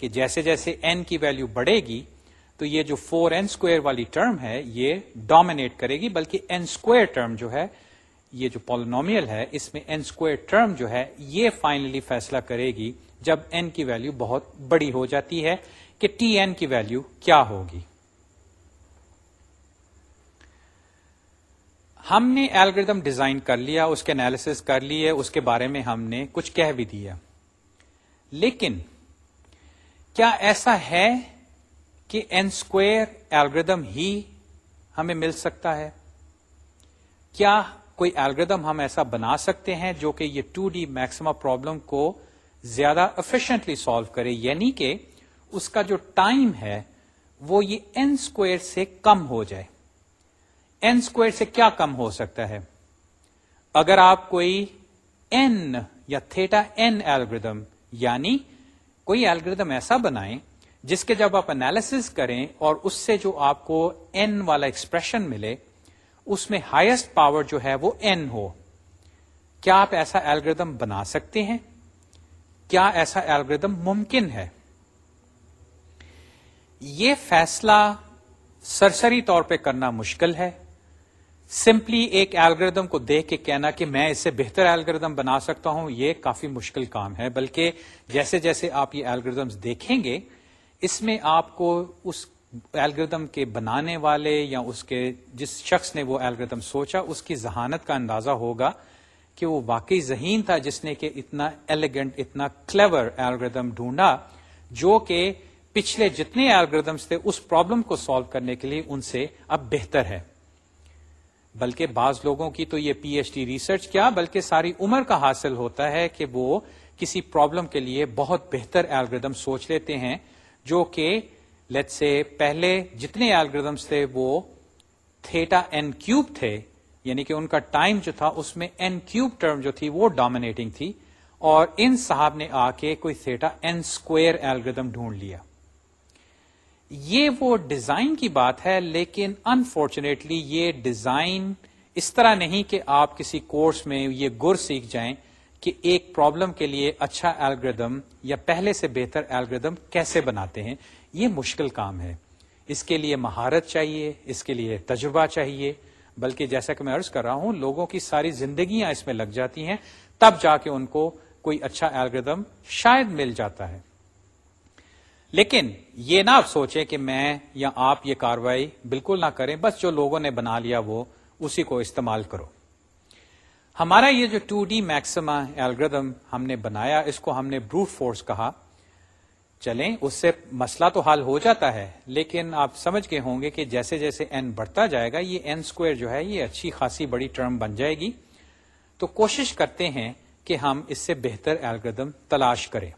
کہ جیسے جیسے این کی ویلو بڑھے گی تو یہ جو فور این اسکوئر والی ٹرم ہے، یہ ڈومینیٹ کرے گی، بلکہ این اسکوئر ٹرم جو ہے، یہ جو پولونومیل ہے، اس میں این اسکوئر ٹرم جو ہے، یہ فائنلی فیصلہ کرے گی جب این کی ویلو بہت بڑی ہو جاتی ہے کہ ٹی این کی ویلو کیا ہوگی۔ ہم نے ایلگردم ڈیزائن کر لیا، اس کے انالیس کر لیے، اس کے بارے میں ہم نے کچھ کہہ بھی دیا۔ لیکن کیا ایسا ہے کہ این اسکوئر ایلگردم ہی ہمیں مل سکتا ہے۔ کیا کوئی ایلگردم ہم ایسا بنا سکتے ہیں جو کہ یہ ٹو ڈی میکسما پرابلم کو زیادہ افیشنٹلی سالو کرے؟ یعنی کہ اس کا جو ٹائم ہے وہ یہ این اسکوئر سے کم ہو جائے۔ این اسکوئر سے کیا کم ہو سکتا ہے؟ اگر آپ کوئی این یا تھیٹا این ایلگردم یعنی کوئی ایلگردم ایسا بنائیں جس کے جب آپ انالیس کریں اور اس سے جو آپ کو این والا ایکسپریشن ملے، اس میں ہائیسٹ پاور جو ہے وہ این ہو۔ کیا آپ ایسا ایلگردم بنا سکتے ہیں؟ کیا ایسا ایلگردم ممکن ہے؟ یہ فیصلہ سرسری طور پہ کرنا مشکل ہے۔ سمپلی ایک ایلگردم کو دیکھ کے کہنا کہ میں اس سے بہتر ایلگردم بنا سکتا ہوں، یہ کافی مشکل کام ہے۔ بلکہ جیسے جیسے آپ یہ ایلگردمس دیکھیں گے اس میں آپ کو اس ایلگردم کے بنانے والے یا اس کے جس شخص نے وہ ایلگردم سوچا، اس کی ذہانت کا اندازہ ہوگا کہ وہ واقعی ذہین تھا، جس نے کہ اتنا ایلیگنٹ اتنا کلیور ایلگردم ڈھونڈا، جو کہ پچھلے جتنے ایلگردمس تھے اس پرابلم کو سالو کرنے کے لیے ان سے اب بہتر ہے۔ بلکہ بعض لوگوں کی تو یہ پی ایچ ڈی ریسرچ کیا، بلکہ ساری عمر کا حاصل ہوتا ہے کہ وہ کسی پرابلم کے لیے بہت بہتر ایلگردم سوچ لیتے ہیں۔ جو کہ لیٹ سے پہلے جتنے ایلگردمس تھے وہ تھیٹا این کیوب تھے یعنی کہ ان کا ٹائم جو تھا، اس میں این کیوب ٹرم جو تھی، وہ ڈومینیٹنگ تھی۔ اور ان صاحب نے آ کے کوئی تھیٹا این اسکوئر ایلگردم ڈھونڈ لیا۔ یہ وہ ڈیزائن کی بات ہے، لیکن انفارچونیٹلی یہ ڈیزائن اس طرح نہیں کہ آپ کسی کورس میں یہ گر سیکھ جائیں۔ کہ ایک پرابلم کے لیے اچھا الگریدم یا پہلے سے بہتر الگریدم کیسے بناتے ہیں؟ یہ مشکل کام ہے۔ اس کے لیے مہارت چاہیے، اس کے لیے تجربہ چاہیے۔ بلکہ جیسا کہ میں ارض کر رہا ہوں، لوگوں کی ساری زندگیاں اس میں لگ جاتی ہیں، تب جا کے ان کو کوئی اچھا الگریدم شاید مل جاتا ہے۔ لیکن یہ نہ سوچے کہ میں یا آپ یہ کاروائی بالکل نہ کریں، بس جو لوگوں نے بنا لیا وہ، اسی کو استعمال کرو۔ ہمارا یہ جو ٹو ڈی میکسما ایلگردم ہم نے بنایا، اس کو ہم نے بروٹ فورس کہا۔ چلیں، اس سے مسئلہ تو حل ہو جاتا ہے، لیکن آپ سمجھ کے ہوں گے کہ جیسے جیسے این بڑھتا جائے گا، یہ این اسکوئر جو ہے، یہ اچھی خاصی بڑی ٹرم بن جائے گی۔ تو کوشش کرتے ہیں کہ ہم اس سے بہتر ایلگردم تلاش کریں۔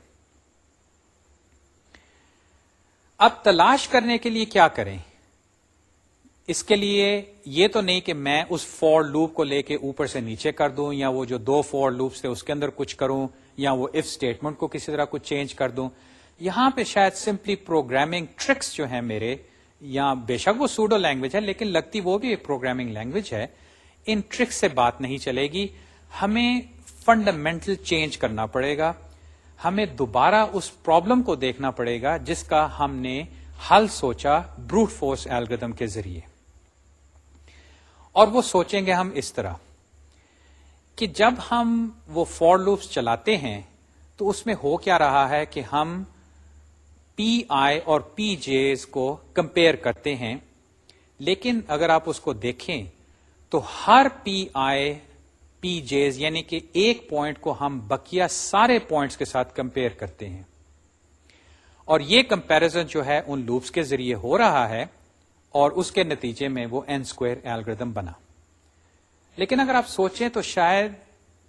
اب تلاش کرنے کے لیے کیا کریں؟ اس کے لیے یہ تو نہیں کہ میں اس فور لوپ کو لے کے اوپر سے نیچے کر دوں یا وہ جو دو فور لوپس تھے اس کے اندر کچھ کروں یا وہ اف اسٹیٹمنٹ کو کسی طرح کچھ چینج کر دوں۔ یہاں پہ شاید سمپلی پروگرامنگ ٹرکس جو ہیں میرے یا بے شک وہ سوڈو لینگویج ہے لیکن لگتی وہ بھی ایک پروگرامنگ لینگویج ہے۔ ان ٹرکس سے بات نہیں چلے گی۔ ہمیں فنڈامنٹل چینج کرنا پڑے گا۔ ہمیں دوبارہ اس پرابلم کو دیکھنا پڑے گا جس کا ہم نے حل سوچا بروٹ فورس ایلگردم کے ذریعے۔ اور وہ سوچیں گے ہم اس طرح کہ جب ہم وہ فور لوپس چلاتے ہیں تو اس میں ہو کیا رہا ہے کہ ہم پی آئی اور پی جےز کو کمپیئر کرتے ہیں۔ لیکن اگر آپ اس کو دیکھیں تو ہر پی آئی پی جےز یعنی کہ ایک پوائنٹ کو ہم بکیا سارے پوائنٹس کے ساتھ کمپیئر کرتے ہیں۔ اور یہ کمپیرزن جو ہے ان لوپس کے ذریعے ہو رہا ہے۔ اور اس کے نتیجے میں وہ این اسکوئر ایلگردم بنا۔ لیکن اگر آپ سوچیں تو شاید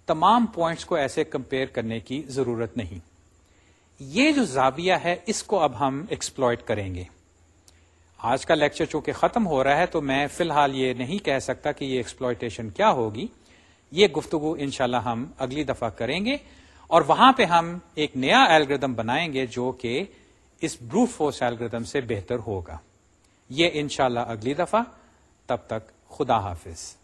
تمام پوائنٹس کو ایسے کمپیئر کرنے کی ضرورت نہیں۔ یہ جو زاویہ ہے، اس کو اب ہم ایکسپلوئٹ کریں گے۔ آج کا لیکچر چونکہ ختم ہو رہا ہے، تو میں فی الحال یہ نہیں کہہ سکتا کہ یہ ایکسپلوئٹیشن کیا ہوگی۔ یہ گفتگو انشاءاللہ ہم اگلی دفعہ کریں گے۔ اور وہاں پہ ہم ایک نیا ایلگردم بنائیں گے جو کہ اس بروف فورس ایلگردم سے بہتر ہوگا۔ یہ انشاءاللہ اگلی دفعہ. تب تک خدا حافظ.